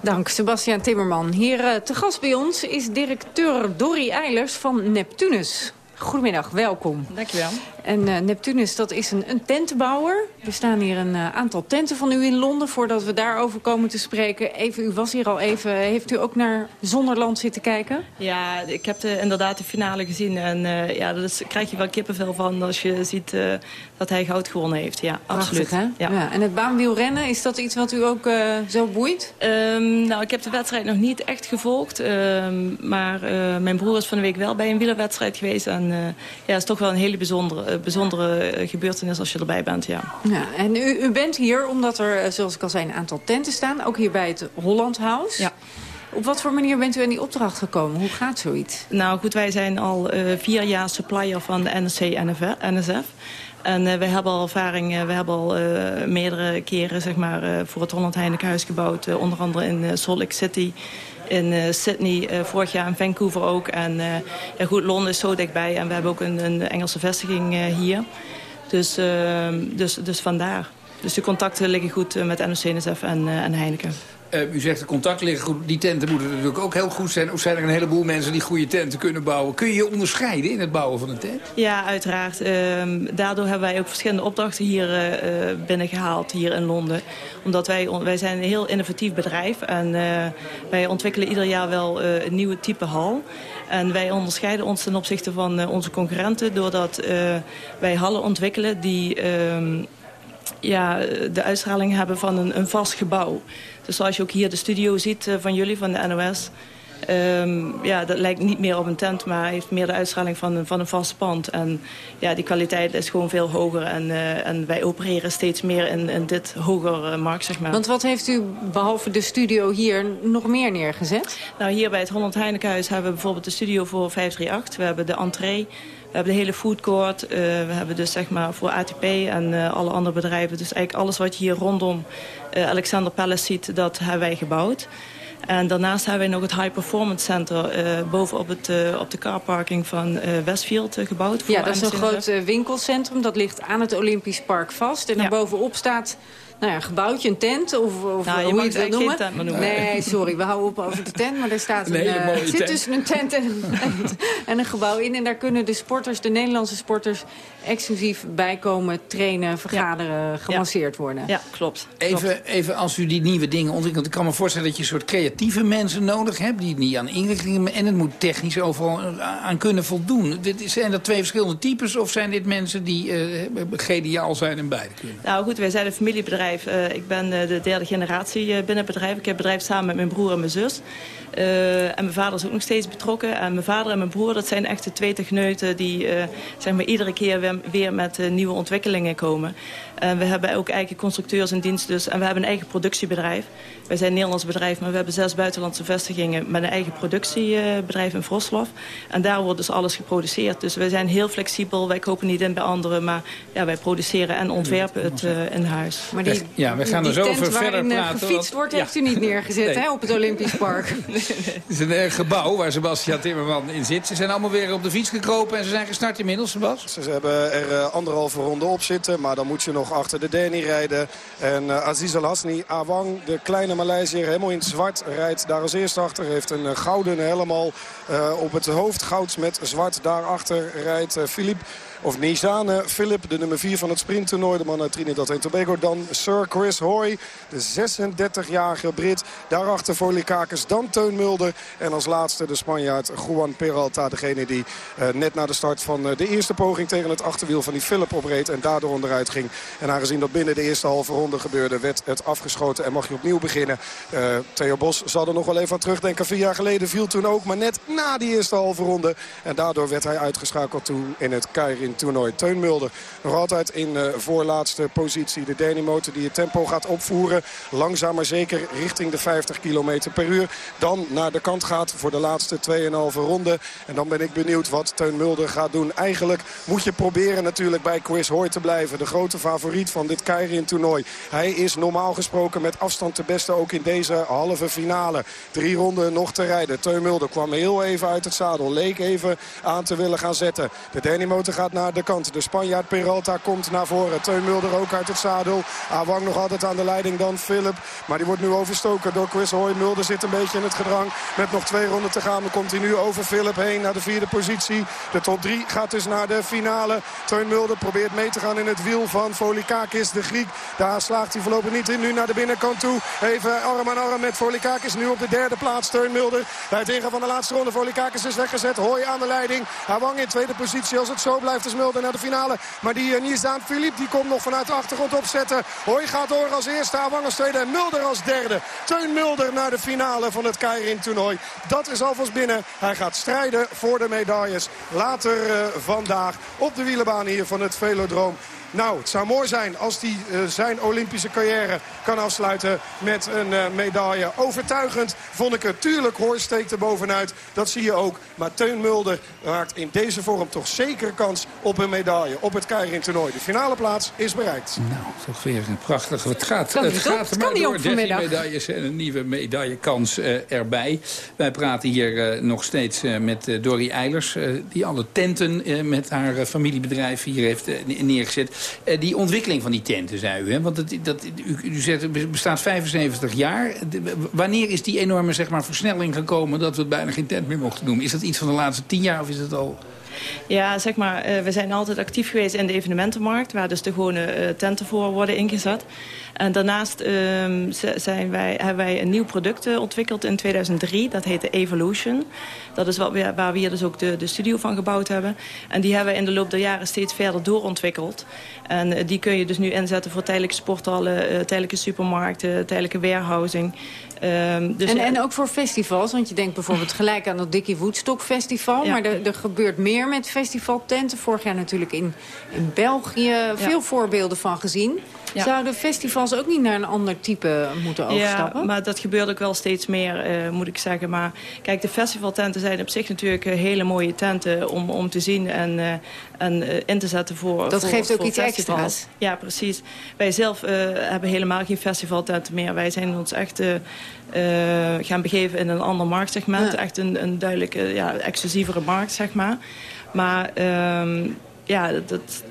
Dank, Sebastian Timmerman. Hier uh, te gast bij ons is directeur Dorry Eilers van Neptunus. Goedemiddag, welkom. Dankjewel. En uh, Neptunus, dat is een, een tentenbouwer. Er staan hier een uh, aantal tenten van u in Londen. Voordat we daarover komen te spreken. Even, u was hier al even. Heeft u ook naar Zonderland zitten kijken? Ja, ik heb de, inderdaad de finale gezien. En uh, ja, daar krijg je wel kippenvel van als je ziet dat hij goud gewonnen heeft. Ja, Prachtig, absoluut. Hè? Ja. ja. En het baanwielrennen, is dat iets wat u ook zo boeit? Um, nou, ik heb de wedstrijd nog niet echt gevolgd. Um, maar mijn broer is van de week wel bij een wielerwedstrijd geweest. En ja, is toch wel een hele bijzondere bijzondere gebeurtenis als je erbij bent, ja. ja en u, u bent hier omdat er, zoals ik al zei, een aantal tenten staan. Ook hier bij het Holland House. Ja. Op wat voor manier bent u aan die opdracht gekomen? Hoe gaat zoiets? Nou goed, wij zijn al uh, vier jaar supplier van de NSC-NSF. En uh, we hebben al ervaring, we hebben al meerdere keren zeg maar, voor het Holland Heinekenhuis gebouwd. onder andere in Salt Lake City in Sydney, vorig jaar in Vancouver ook. En ja, goed, Londen is zo dichtbij en we hebben ook een, een Engelse vestiging hier. Dus, dus, dus vandaar. Dus de contacten liggen goed met NOC-NSF en, en Heineken. Uh, u zegt de contacten liggen goed. Die tenten moeten natuurlijk ook heel goed zijn. Of zijn er een heleboel mensen die goede tenten kunnen bouwen? Kun je je onderscheiden in het bouwen van een tent? Ja, uiteraard. Uh, daardoor hebben wij ook verschillende opdrachten hier uh, binnengehaald, hier in Londen. Omdat wij, wij zijn een heel innovatief bedrijf. En wij ontwikkelen ieder jaar wel een nieuwe type hal. En wij onderscheiden ons ten opzichte van onze concurrenten... doordat wij hallen ontwikkelen die ehm, ja, de uitstraling hebben van een, een vast gebouw. Dus zoals je ook hier de studio ziet eh, van jullie, van de NOS... Um, ehm, ja, dat lijkt niet meer op een tent, maar heeft meer de uitstraling van een, van een vast pand. En ja, die kwaliteit is gewoon veel hoger. En, uh, en wij opereren steeds meer in, in dit hogere uh, markt, zeg maar. Want wat heeft u, behalve de studio hier, nog meer neergezet? Nou, hier bij het Holland Heinekenhuis hebben we bijvoorbeeld de studio voor 538. We hebben de entree. We hebben de hele food court. Uh, we hebben dus zeg maar voor ATP en uh, alle andere bedrijven. Dus eigenlijk alles wat je hier rondom uh, Alexander Palace ziet, dat hebben wij gebouwd. En daarnaast hebben wij nog het High Performance Center bovenop het, op de carparking van Westfield gebouwd. Voor ja, dat is een groot winkelcentrum. Dat ligt aan het Olympisch Park vast. En ja. bovenop staat nou ja, gebouwtje, een tent, of, of nou, hoe je, het wil noemen. Tent noemen. Nee, sorry, we houden op over de tent, maar er staat een, nee, uh, zit tussen een tent en, en, een gebouw in. En daar kunnen de sporters, de Nederlandse sporters, exclusief bijkomen, trainen, vergaderen, ja. gemasseerd ja. worden. Ja, klopt. Even, even als u die nieuwe dingen ontwikkelt, ik kan me voorstellen dat je een soort creatieve mensen nodig hebt, die niet aan inrichtingen, en het moet technisch overal aan kunnen voldoen. Zijn dat twee verschillende types, of zijn dit mensen die uh, geniaal zijn en beide kunnen? Nou goed, wij zijn een familiebedrijf. Uh, ik ben uh, de derde generatie uh, binnen het bedrijf. Ik heb het bedrijf samen met mijn broer en mijn zus. En mijn vader is ook nog steeds betrokken. En mijn vader en mijn broer, dat zijn echt de twee techneuten... die zeg maar iedere keer weer, weer met nieuwe ontwikkelingen komen. En we hebben ook eigen constructeurs in dienst dus. En we hebben een eigen productiebedrijf. Wij zijn een Nederlands bedrijf, maar we hebben zes buitenlandse vestigingen... met een eigen productiebedrijf in Vroslav. En daar wordt dus alles geproduceerd. Dus wij zijn heel flexibel. Wij kopen niet in bij anderen, maar ja, wij produceren en ontwerpen het uh, in huis. Maar die, ja, we gaan er zo over verder eh, praten. gefietst wordt, heeft u niet [laughs] neergezet nee. hè, op het Olympisch Park. [laughs] Het is een uh, gebouw waar Sebastian Timmerman in zit. Ze zijn allemaal weer op de fiets gekropen en ze zijn gestart inmiddels, Sebas. Ze hebben er uh, anderhalve ronde op zitten, maar dan moet je nog achter de Danny rijden. En uh, Aziz Al Hasni, Awang, de kleine Maleisiër, helemaal in het zwart, rijdt daar als eerste achter. Heeft een gouden helemaal op het hoofd, goud met zwart. Daarachter rijdt Philippe. Of Nizane Philip, de nummer 4 van het sprinttoernooi. De man uit Trinidad en Tobago. Dan Sir Chris Hoy, de 36-jarige Brit. Daarachter voor Likakis, dan Teun Mulder. En als laatste de Spanjaard Juan Peralta. Degene die uh, net na de start van uh, de eerste poging tegen het achterwiel van die Philip opreed. En daardoor onderuit ging. En aangezien dat binnen de eerste halve ronde gebeurde, werd het afgeschoten. En mag je opnieuw beginnen. Uh, Theo Bos zal er nog wel even aan terugdenken. Vier jaar geleden viel toen ook, maar net na die eerste halve ronde. En daardoor werd hij uitgeschakeld toen in het Keirin toernooi. Teun Mulder nog altijd in uh, voorlaatste positie. De Danny-motor die het tempo gaat opvoeren. Langzaam maar zeker richting de 50 km per uur. Dan naar de kant gaat voor de laatste 2,5 ronde. En dan ben ik benieuwd wat Teun Mulder gaat doen. Eigenlijk moet je proberen natuurlijk bij Chris Hoy te blijven. De grote favoriet van dit Keirin toernooi. Hij is normaal gesproken met afstand de beste ook in deze halve finale. Drie ronden nog te rijden. Teun Mulder kwam heel even uit het zadel. Leek even aan te willen gaan zetten. De Danny-motor gaat naar de kant. De Spanjaard Peralta komt naar voren. Teun Mulder ook uit het zadel. Awang nog altijd aan de leiding dan Philip. Maar die wordt nu overstoken door Chris Hoy. Mulder zit een beetje in het gedrang. Met nog twee ronden te gaan. Dan komt hij nu over Philip heen naar de vierde positie. De top drie gaat dus naar de finale. Teun Mulder probeert mee te gaan in het wiel van Folikakis, de Griek. Daar slaagt hij voorlopig niet in. Nu naar de binnenkant toe. Even arm aan arm met Folikakis. Nu op de derde plaats Teun Mulder. Bij het ingaan van de laatste ronde. Folikakis is weggezet. Hoy aan de leiding. Awang in tweede positie. Als het zo blijft Mulder naar de finale. Maar die uh, Nizaan Philippe die komt nog vanuit de achtergrond opzetten. Hoy gaat door als eerste. Awang als tweede. En Mulder als derde. Teun Mulder naar de finale van het Keirin toernooi. Dat is alvast binnen. Hij gaat strijden voor de medailles. Later uh, vandaag op de wielenbaan hier van het Velodroom. Nou, het zou mooi zijn als hij zijn Olympische carrière kan afsluiten met een medaille. Overtuigend vond ik het. Tuurlijk, Horst steekt er bovenuit. Dat zie je ook. Maar Teun Mulder maakt in deze vorm toch zeker kans op een medaille. Op het Keirin toernooi. De finale plaats is bereikt. Nou, toch weer een prachtig. Het gaat, Kan het niet gaat op. er Kan maar niet door. op 13 vanmiddag. medailles en een nieuwe medaillekans eh, erbij. Wij praten hier eh, nog steeds eh, met eh, Dorrie Eilers... eh, die alle tenten eh, met haar eh, familiebedrijf hier heeft eh, ne- neergezet. Eh, die ontwikkeling van die tenten, zei u. Hè? Want het, dat, u, u zegt, het bestaat 75 jaar. Wanneer is die enorme zeg maar, versnelling gekomen... dat we het bijna geen tent meer mochten noemen? Is dat iets van de laatste 10 jaar of is het al... Ja, zeg maar, eh, we zijn altijd actief geweest in de evenementenmarkt... waar dus de gewone eh, tenten voor worden ingezet. En daarnaast ehm, zijn wij, hebben wij een nieuw product eh, ontwikkeld in 2003. Dat heet de Evolution. Dat is wat we, waar we hier dus ook de, de studio van gebouwd hebben. En die hebben we in de loop der jaren steeds verder doorontwikkeld. En die kun je dus nu inzetten voor tijdelijke sporthallen... tijdelijke supermarkten, tijdelijke warehousing... Ehm, dus en, en ook voor festivals, want je denkt bijvoorbeeld [laughs] gelijk aan het Dickie Woodstock Festival. Ja. Maar er, er gebeurt meer met festivaltenten. Vorig jaar natuurlijk in, in België veel voorbeelden van gezien. Ja. Zouden festivals ook niet naar een ander type moeten overstappen? Ja, maar dat gebeurt ook wel steeds meer, eh, moet ik zeggen. Maar kijk, de festivaltenten zijn op zich natuurlijk eh, hele mooie tenten om, om te zien en, eh, en in te zetten voor Dat voor- geeft ook iets festivals. extra's. Ja, precies. Wij zelf hebben helemaal geen festivaltenten meer. Wij zijn ons echt gaan begeven in een ander marktsegment. Ja. Echt een, een duidelijk eh, ja, exclusievere markt, zeg maar. Maar ehm, ja, dat...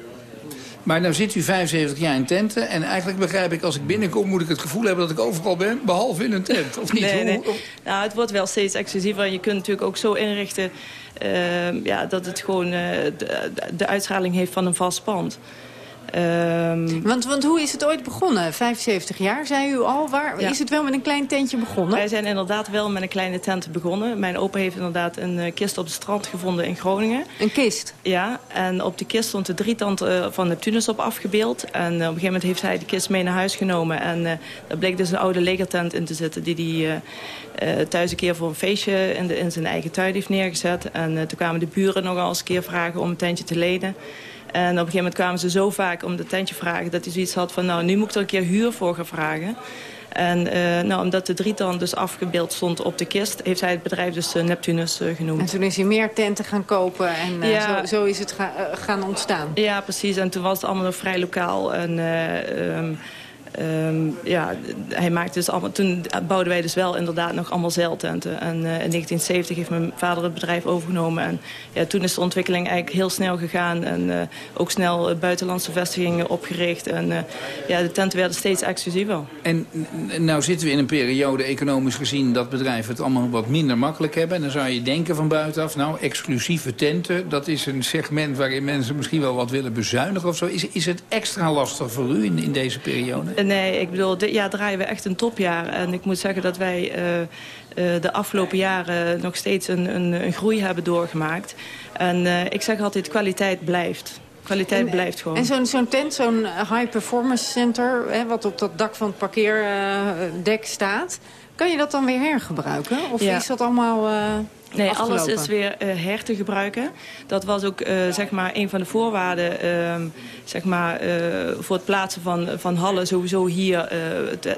Maar nou zit u 75 jaar in tenten. En eigenlijk begrijp ik, als ik binnenkom... moet ik het gevoel hebben dat ik overal ben, behalve in een tent. Of niet? Nee, Nou, het wordt wel steeds exclusiever. En je kunt natuurlijk ook zo inrichten ehm, ja, dat het gewoon eh, de, de uitstraling heeft van een vast pand. Ehm, Want, want hoe is het ooit begonnen? 75 jaar, zei u al. Waar, Ja. Is het wel met een klein tentje begonnen? Wij zijn inderdaad wel met een kleine tent begonnen. Mijn opa heeft inderdaad een eh, kist op het strand gevonden in Groningen. Een kist? Ja, en op die kist stond de drietand eh, van Neptunus op afgebeeld. En eh, op een gegeven moment heeft hij de kist mee naar huis genomen. En daar bleek dus een oude legertent in te zitten... die hij thuis een keer voor een feestje in, de, in zijn eigen tuin heeft neergezet. En toen kwamen de buren nog eens een keer vragen om een tentje te lenen. En op een gegeven moment kwamen ze zo vaak om het tentje vragen... dat hij zoiets had van, nou, nu moet ik er een keer huur voor gaan vragen. En eh, nou, omdat de drietan dus afgebeeld stond op de kist... heeft hij het bedrijf dus eh, Neptunus eh, genoemd. En toen is hij meer tenten gaan kopen en Ja. zo, zo is het ga- gaan ontstaan. Ja, precies. En toen was het allemaal nog vrij lokaal. En eh, ehm, ja, hij maakte dus allemaal, toen bouwden wij dus wel inderdaad nog allemaal zeiltenten. En eh, in 1970 heeft mijn vader het bedrijf overgenomen. En ja, toen is de ontwikkeling eigenlijk heel snel gegaan. En eh, ook snel eh, buitenlandse vestigingen opgericht. En eh, ja, de tenten werden steeds exclusiever. En nou zitten we in een periode, economisch gezien... dat bedrijven het allemaal wat minder makkelijk hebben. En dan zou je denken van buitenaf... nou, exclusieve tenten, dat is een segment... waarin mensen misschien wel wat willen bezuinigen of zo. Is, is het extra lastig voor u in deze periode? Eh, Nee, ik bedoel, dit jaar draaien we echt een topjaar. En ik moet zeggen dat wij eh, eh, de afgelopen jaren nog steeds een, een, een groei hebben doorgemaakt. En ik zeg altijd, kwaliteit blijft. Kwaliteit blijft gewoon. En zo'n zo'n tent, zo'n high performance center... Hè, wat op dat dak van het parkeerdek staat... kan je dat dan weer hergebruiken? Of Ja. is dat allemaal Nee, alles is weer eh, her te gebruiken. Dat was ook eh, zeg maar een van de voorwaarden ehm, zeg maar, eh, voor het plaatsen van, van hallen sowieso hier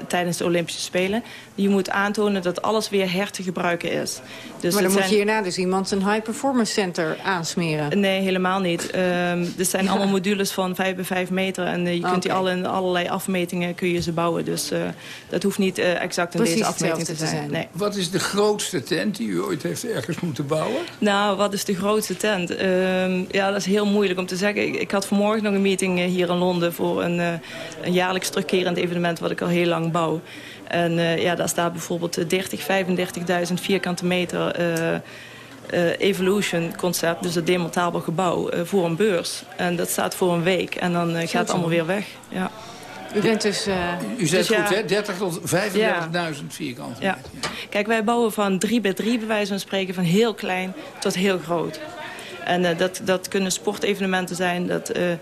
tijdens de Olympische Spelen. Je moet aantonen dat alles weer her te gebruiken is. Dus maar dan moet je zijn- hierna dus iemand een high performance center aansmeren. Nee, helemaal niet. Ehm er zijn allemaal modules van 5 bij 5 meter. En eh, je kunt die alle in allerlei afmetingen kun je ze bouwen. Dus eh, dat hoeft niet eh, exact in Precies deze afmeting te zijn. Nee. Wat is de grootste tent die u ooit heeft ergens moeten bouwen? Nou, wat is de grootste tent? Ehm, ja, dat is heel moeilijk om te zeggen. Ik, ik had vanmorgen nog een meeting hier in Londen... voor een, eh, een jaarlijks terugkerend evenement wat ik al heel lang bouw. En eh, ja, daar staat bijvoorbeeld eh, 30, 35.000 vierkante meter... eh, eh, Evolution concept, dus het demontabel gebouw, eh, voor een beurs. En dat staat voor een week en dan eh, gaat het allemaal weer weg. Ja. U bent dus... eh, U zegt Dus ja. goed, hè? 30 tot 35.000 vierkante Ja. Kijk, wij bouwen van 3 bij 3 bij wijze van spreken, van heel klein tot heel groot. En eh, dat, dat kunnen sportevenementen zijn, dat, eh,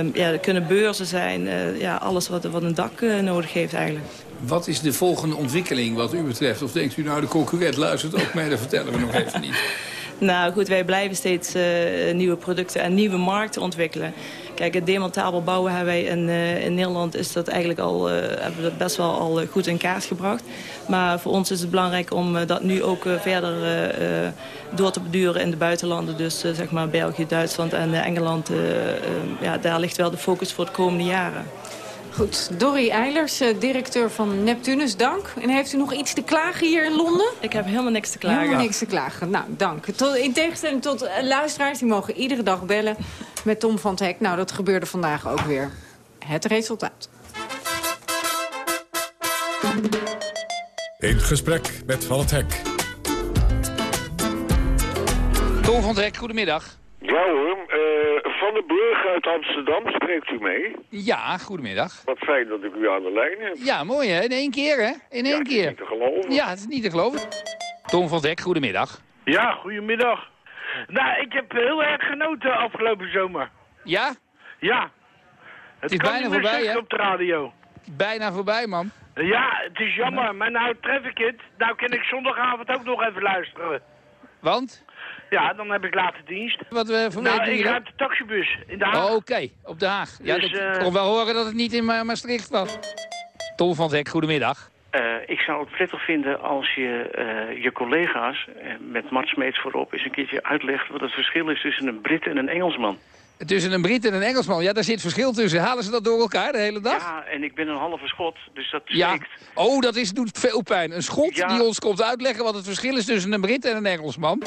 eh, ja, dat kunnen beurzen zijn. eh, ja, alles wat, wat een dak eh, nodig heeft eigenlijk. Wat is de volgende ontwikkeling wat u betreft? Of denkt u nou, de concurrent luistert ook mee, dat vertellen we nog even niet. [laughs] Nou goed, wij blijven steeds uh, nieuwe producten en nieuwe markten ontwikkelen. Kijk, het demontabel bouwen hebben wij in, uh, in Nederland is dat eigenlijk al, uh, hebben we dat best wel al goed in kaart gebracht. Maar voor ons is het belangrijk om dat nu ook verder door te beduren in de buitenlanden. Dus zeg maar België, Duitsland en Engeland. ja, daar ligt wel de focus voor de komende jaren. Goed, Dorry Eilers, directeur van Neptunus, dank. En heeft u nog iets te klagen hier in Londen? Ik heb helemaal niks te klagen. Helemaal niks te klagen. Nou, dank. Tot, in tegenstelling tot luisteraars, die mogen iedere dag bellen met Tom van het Hek. Nou, dat gebeurde vandaag ook weer. Het resultaat. In gesprek met Van het Hek. Tom van het Hek, goedemiddag. Ja hoor, de Brug uit Amsterdam, spreekt u mee? Ja, goedemiddag. Wat fijn dat ik u aan de lijn heb. Ja, mooi hè, in één keer hè, in één ja, keer. niet te geloven. Ja, het is niet te geloven. Tom van Hek, goedemiddag. Ja, goedemiddag. Nou, ik heb heel erg genoten afgelopen zomer. Ja? Ja. Het, is bijna voorbij, hè? op de radio. Bijna voorbij, man. Ja, het is jammer, maar nou tref ik het. Nou kan ik zondagavond ook nog even luisteren. Want? Ja, dan heb ik later dienst. Wat we voor nou, ik ruim de taxibus in de Haag. Oh, Oké, op de Haag. Ja, Dus, eh, ik kon wel horen dat het niet in Ma Maastricht was. Tom van Hek, goedemiddag. Uh, ik zou het prettig vinden als je uh, je collega's, uh, met Mart Smeets voorop, eens een keertje uitlegt wat het verschil is tussen een Brit en een Engelsman. Tussen een Brit en een Engelsman, ja, daar zit verschil tussen. Halen ze dat door elkaar de hele dag? Ja, en ik ben een halve schot, dus dat ja. steekt. Oh, dat is, doet veel pijn. Een schot Ja. die ons komt uitleggen wat het verschil is tussen een Brit en een Engelsman.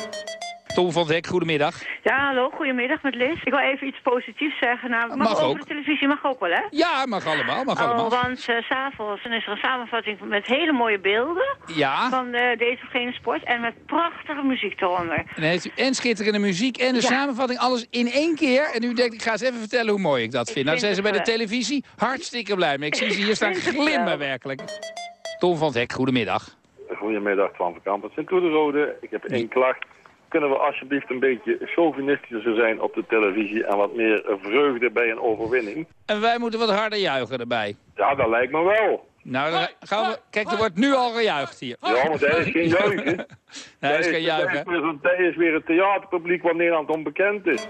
Tom van Hek, goedemiddag. Ja, hallo, goedemiddag met Liz. Ik wil even iets positiefs zeggen. Nou, mag, Mag over ook. de televisie, mag ook wel, hè? Ja, mag allemaal, mag Oh, allemaal. want eh, s s'avonds is er een samenvatting met hele mooie beelden Ja. van eh, deze of gene sport en met prachtige muziek eronder. En dan heeft u en schitterende muziek en de Ja. samenvatting, alles in één keer. En u denkt, ik ga eens even vertellen hoe mooi ik dat vind. nou vind zijn ze bij de wel. televisie hartstikke blij mee. Ik zie ze hier staan glimmen werkelijk. Tom van Hek, goedemiddag. Goedemiddag, Twan van Kampen. Sint-Rode. Ik heb één klacht. Kunnen we alsjeblieft een beetje chauvinistischer zijn op de televisie... en wat meer vreugde bij een overwinning? En wij moeten wat harder juichen erbij. Ja, dat lijkt me wel. Nou, dan gaan we... Kijk, er wordt nu al gejuicht hier. Ja, maar dat is geen juichen. [laughs] Nee, dat is geen juichen. dat is weer het theaterpubliek wat Nederland onbekend is.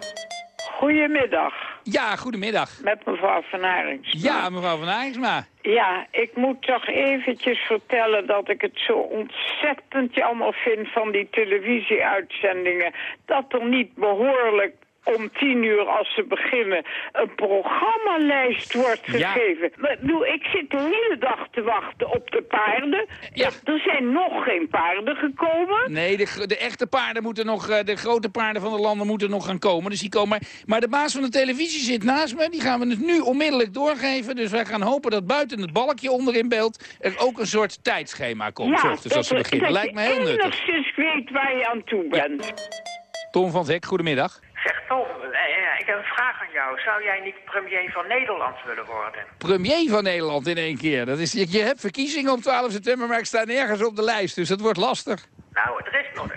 Goedemiddag, Ja, goedemiddag. met mevrouw Van Aringsma. Ja, mevrouw Van Aardingsma. Ja, ik moet toch eventjes vertellen dat ik het zo ontzettend jammer vind van die televisieuitzendingen. Dat er niet behoorlijk om tien uur als ze beginnen een programmalijst wordt Ja. gegeven. Maar, ik bedoel, ik zit de hele dag te wachten op de paarden. Er zijn nog geen paarden gekomen. Nee, de, de echte paarden moeten nog, eh, de grote paarden van de landen moeten nog gaan komen. Dus die komen. Maar de baas van de televisie zit naast me. Die gaan we het nu onmiddellijk doorgeven. Dus wij gaan hopen dat buiten het balkje onder in beeld er ook een soort tijdschema komt. s ochtends als ze dat- beginnen. dat Lijkt me je heel nuttig. enigszins weet waar je aan toe bent. Tom van het Hek, goedemiddag. Zeg Tom, eh, ik heb een vraag aan jou. Zou jij niet premier van Nederland willen worden? Premier van Nederland in één keer. Dat is, je, hebt verkiezingen op 12 september, maar ik sta nergens op de lijst. Dus dat wordt lastig. Nou, er is, nog,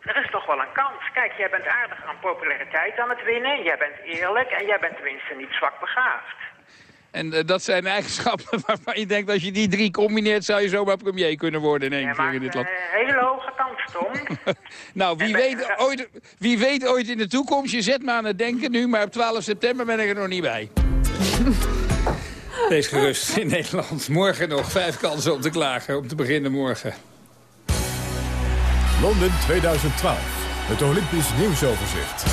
er is toch wel een kans. Kijk, jij bent aardig aan populariteit aan het winnen. Jij bent eerlijk en jij bent tenminste niet zwak begaafd. En eh, dat zijn eigenschappen [laughs] waarvan je denkt... als je die drie combineert, zou je zomaar premier kunnen worden in één keer in dit land. Eh, hele hoge kans, Tom. [laughs] Nou, wie weet, ooit, wie weet ooit in de toekomst. Je zet me aan het denken nu, maar op 12 september ben ik er nog niet bij. [laughs] Wees gerust in Nederland. Morgen nog vijf kansen om te klagen. Om te beginnen morgen. Londen 2012. Het Olympisch nieuwsoverzicht.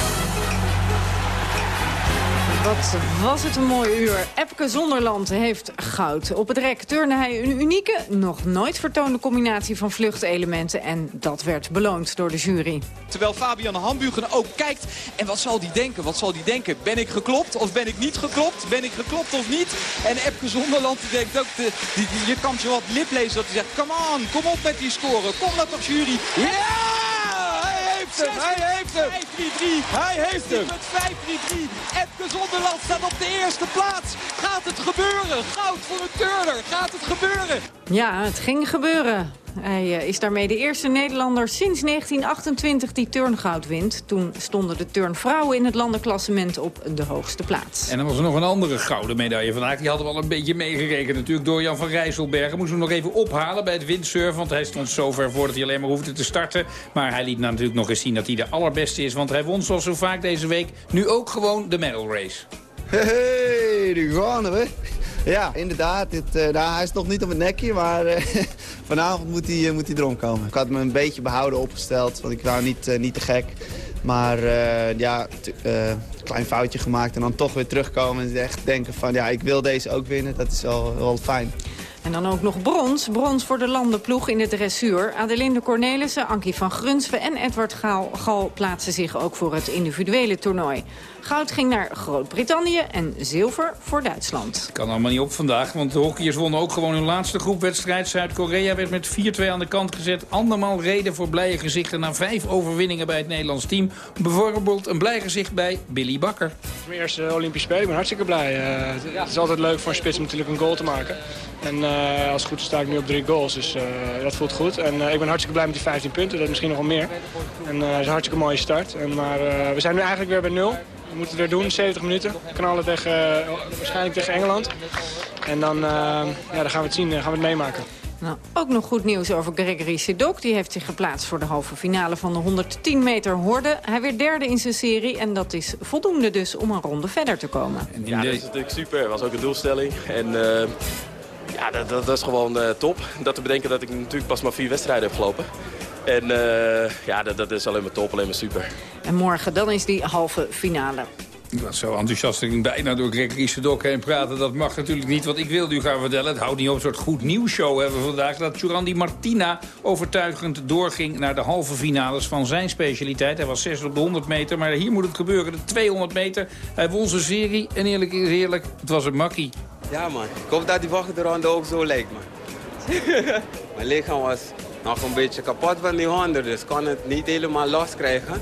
Wat was het een mooi uur. Epke Zonderland heeft goud. Op het rek turnde hij een unieke, nog nooit vertoonde combinatie van vluchtelementen. En dat werd beloond door de jury. Terwijl Fabian Hambugen ook kijkt. En wat zal die denken? Wat zal die denken? Ben ik geklopt of ben ik niet geklopt? Ben ik geklopt of niet? En Epke Zonderland denkt ook, de, die, je kan zo wat lip lezen dat hij zegt... Come on, kom op met die score. Kom nou toch jury. Ja! Heeft hem, hij heeft hem. 5-3-3. Hij heeft hem. Met 5-3-3. Epke Zonderland staat op de eerste plaats. Gaat het gebeuren? Goud voor een turner. Gaat het gebeuren? Ja, het ging gebeuren. Hij eh, is daarmee de eerste Nederlander sinds 1928 die turngoud wint. Toen stonden de turnvrouwen in het landenklassement op de hoogste plaats. En dan was er nog een andere gouden medaille vandaag. Die hadden we al een beetje meegerekend natuurlijk door Jan van Rijsselbergen. Moesten we nog even ophalen bij het windsurfen. Want hij stond zo ver voor dat hij alleen maar hoefde te starten. Maar hij liet nou natuurlijk nog eens zien dat hij de allerbeste is. Want hij won zoals zo vaak deze week nu ook gewoon de medal race. Hey, die gaan we. Ja, inderdaad. Dit, uh, nou, hij is nog niet op het nekje, maar uh, [laughs] vanavond moet hij, uh, moet hij erom komen. Ik had me een beetje behouden opgesteld, want ik wou niet, niet te gek. Maar ja, een klein foutje gemaakt en dan toch weer terugkomen en echt denken van ja, ik wil deze ook winnen. Dat is wel, wel fijn. En dan ook nog brons. Brons voor de landenploeg in de dressuur. Adelinde Cornelissen, Ankie van Grunsven en Edward Gaal, Gal plaatsen zich ook voor het individuele toernooi. Goud ging naar Groot-Brittannië en zilver voor Duitsland. Kan allemaal niet op vandaag, want de hockeyers wonnen ook gewoon hun laatste groepwedstrijd. Zuid-Korea werd met 4-2 aan de kant gezet. Andermaal reden voor blije gezichten na vijf overwinningen bij het Nederlands team. Bijvoorbeeld een blij gezicht bij Billy Bakker. Mijn eerste Olympische Spelen, ik ben hartstikke blij. Uh, het is altijd leuk voor een spits om natuurlijk een goal te maken. En uh, als het goed is sta ik nu op drie goals, dus uh, dat voelt goed. En ik ben hartstikke blij met die 15 punten, dat is misschien nog wel meer. En dat is een hartstikke mooie start. En, maar we zijn nu eigenlijk weer bij nul. We moeten het weer doen, 70 minuten. Knallen tegen, uh, waarschijnlijk tegen Engeland. En dan, uh, ja, dan gaan we het zien, gaan we het meemaken. Nou, ook nog goed nieuws over Gregory Sedok. Die heeft zich geplaatst voor de halve finale van de 110 meter horde. Hij werd derde in zijn serie en dat is voldoende dus om een ronde verder te komen. Ja, dat is natuurlijk super. Dat was ook een doelstelling. En uh, ja, dat, is gewoon top. Dat te bedenken dat ik natuurlijk pas maar vier wedstrijden heb gelopen. En uh, ja, dat, dat, is alleen maar top, alleen maar super. En morgen, dan is die halve finale. Ik was zo enthousiast dat ik bijna door Gregory Sedok heen praten. Dat mag natuurlijk niet. Wat ik wil u gaan vertellen, het houdt niet op. Een soort goed nieuwsshow hebben we vandaag. Dat Jurandi Martina overtuigend doorging naar de halve finales van zijn specialiteit. Hij was 6 op de 100 meter, maar hier moet het gebeuren. De 200 meter. Hij won zijn serie. En eerlijk is eerlijk, het was een makkie. Ja man, ik hoop dat die wachtenronde ook zo lijkt man. [laughs] Mijn lichaam was nog een beetje kapot van die honden, dus kon het niet helemaal loskrijgen.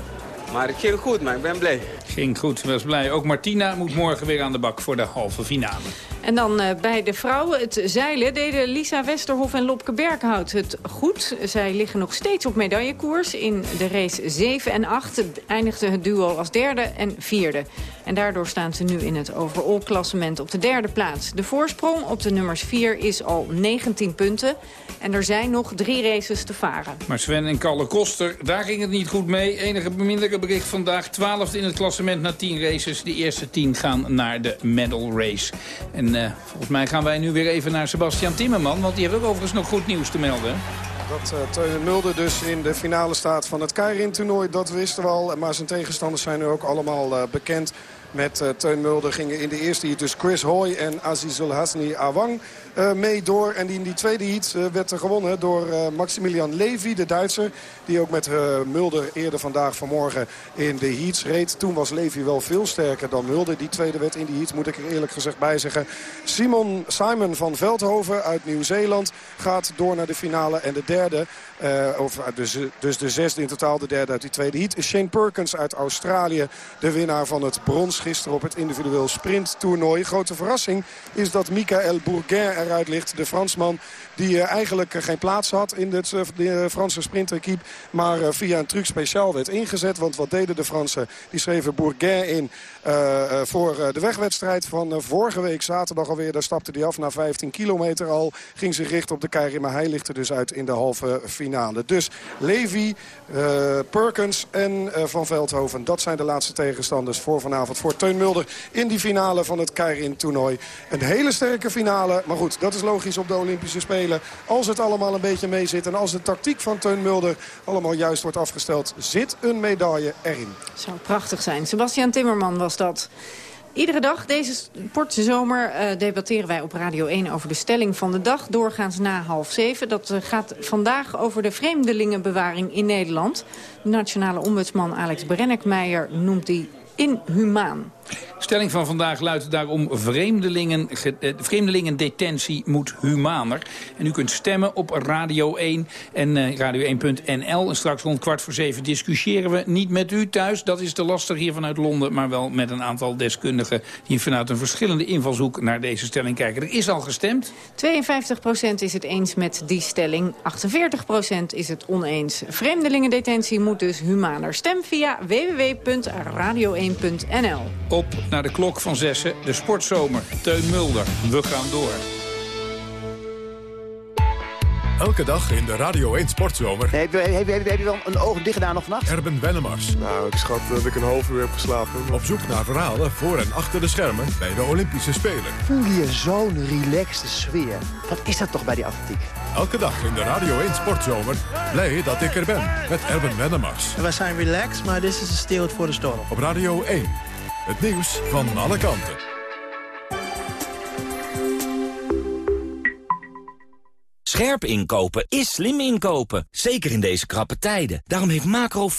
Maar het ging goed, maar ik ben blij. Ging goed, was blij. Ook Martina moet morgen weer aan de bak voor de halve finale. En dan uh, bij de vrouwen, het zeilen, deden Lisa Westerhof en Lopke Berghout het goed. Zij liggen nog steeds op medaillekoers. In de race 7 en 8 eindigde het duo als derde en vierde. En daardoor staan ze nu in het overall-klassement op de derde plaats. De voorsprong op de nummers 4 is al 19 punten. En er zijn nog drie races te varen. Maar Sven en Kalle Koster, daar ging het niet goed mee. Enige beminnelijke bericht vandaag. 12 in het klassement na 10 races. De eerste 10 gaan naar de medal race. En uh, volgens mij gaan wij nu weer even naar Sebastian Timmerman. Want die heeft ook overigens nog goed nieuws te melden. Dat uh, Teun Mulder dus in de finale staat van het Keirin-toernooi, dat wisten we al. Maar zijn tegenstanders zijn nu ook allemaal uh, bekend. Met Teun Mulder gingen in de eerste heat dus Chris Hoy en Azizul Hasni Awang uh, mee door. En die in die tweede heat uh, werd gewonnen door uh, Maximilian Levy, de Duitser. Die ook met Mulder eerder vandaag vanmorgen in de heats reed. Toen was Levy wel veel sterker dan Mulder. Die tweede werd in die heats, moet ik er eerlijk gezegd bij zeggen. Simon, Simon van Veldhoven uit Nieuw-Zeeland gaat door naar de finale. En de derde, of, dus, dus de zesde in totaal, de derde uit die tweede heat... is Shane Perkins uit Australië. De winnaar van het brons gisteren op het individueel sprinttoernooi. Grote verrassing is dat Michael Bourguin eruit ligt. De Fransman die uh, eigenlijk geen plaats had in het, uh, de Franse sprintequipe. Maar via een truc speciaal werd ingezet. Want wat deden de Fransen? Die schreven Bourguin in voor de wegwedstrijd van vorige week zaterdag alweer. Daar stapte hij af na 15 kilometer al. Ging zich richten op de Keirin. Maar hij ligt er dus uit in de halve finale. Dus Levy, Perkins en Van Veldhoven. Dat zijn de laatste tegenstanders voor vanavond. Voor Teun Mulder in die finale van het Keirin toernooi. Een hele sterke finale. Maar goed, dat is logisch op de Olympische Spelen. Als het allemaal een beetje mee zit en als de tactiek van Teun Mulder allemaal juist wordt afgesteld... zit een medaille erin. Zou prachtig zijn. Sebastian Timmerman was dat. Iedere dag deze sportzomer uh, debatteren wij op Radio 1 over de stelling van de dag. Doorgaans na half zeven. Dat uh, gaat vandaag over de vreemdelingenbewaring in Nederland. De nationale ombudsman Alex Brennickmeijer noemt die inhumaan. Stelling van vandaag luidt daarom vreemdelingen, eh, vreemdelingendetentie moet humaner. En u kunt stemmen op Radio 1 en eh, radio1.nl. En straks rond kwart voor zeven discussiëren we niet met u thuis. Dat is te lastig hier vanuit Londen, maar wel met een aantal deskundigen... die vanuit een verschillende invalshoek naar deze stelling kijken. Er is al gestemd. 52% is het eens met die stelling, 48% is het oneens. Vreemdelingendetentie moet dus humaner. Stem via www.radio1.nl. Op naar de klok van zessen, de sportzomer. Teun Mulder, we gaan door. Elke dag in de Radio 1 Sportzomer. Heb je, heb, je, heb je wel een oog dicht gedaan nog vannacht? Erben Wennemars. Nou, ik schat dat ik een half uur heb geslapen. Op zoek naar verhalen voor en achter de schermen bij de Olympische Spelen. Voel je zo'n relaxte sfeer. Wat is dat toch bij die atletiek? Elke dag in de Radio 1 Sportzomer. Blij dat ik er ben met Erben Wennemars. We zijn relaxed, maar dit is een stilte voor de storm. Op Radio 1. Het nieuws van alle kanten. Scherp inkopen is slim inkopen, zeker in deze krappe tijden. Daarom heeft Macro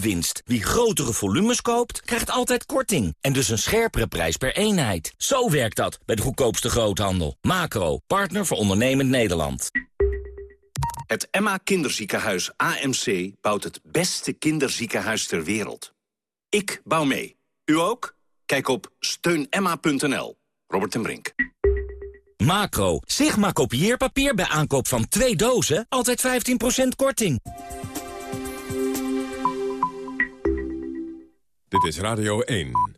winst. Wie grotere volumes koopt, krijgt altijd korting. En dus een scherpere prijs per eenheid. Zo werkt dat bij de goedkoopste groothandel. Macro, partner voor ondernemend Nederland. Het Emma Kinderziekenhuis AMC bouwt het beste kinderziekenhuis ter wereld. Ik bouw mee. U ook? Kijk op steunemma.nl. Robert en Brink. Macro, Sigma kopieerpapier bij aankoop van twee dozen, altijd 15% korting. Dit is Radio 1.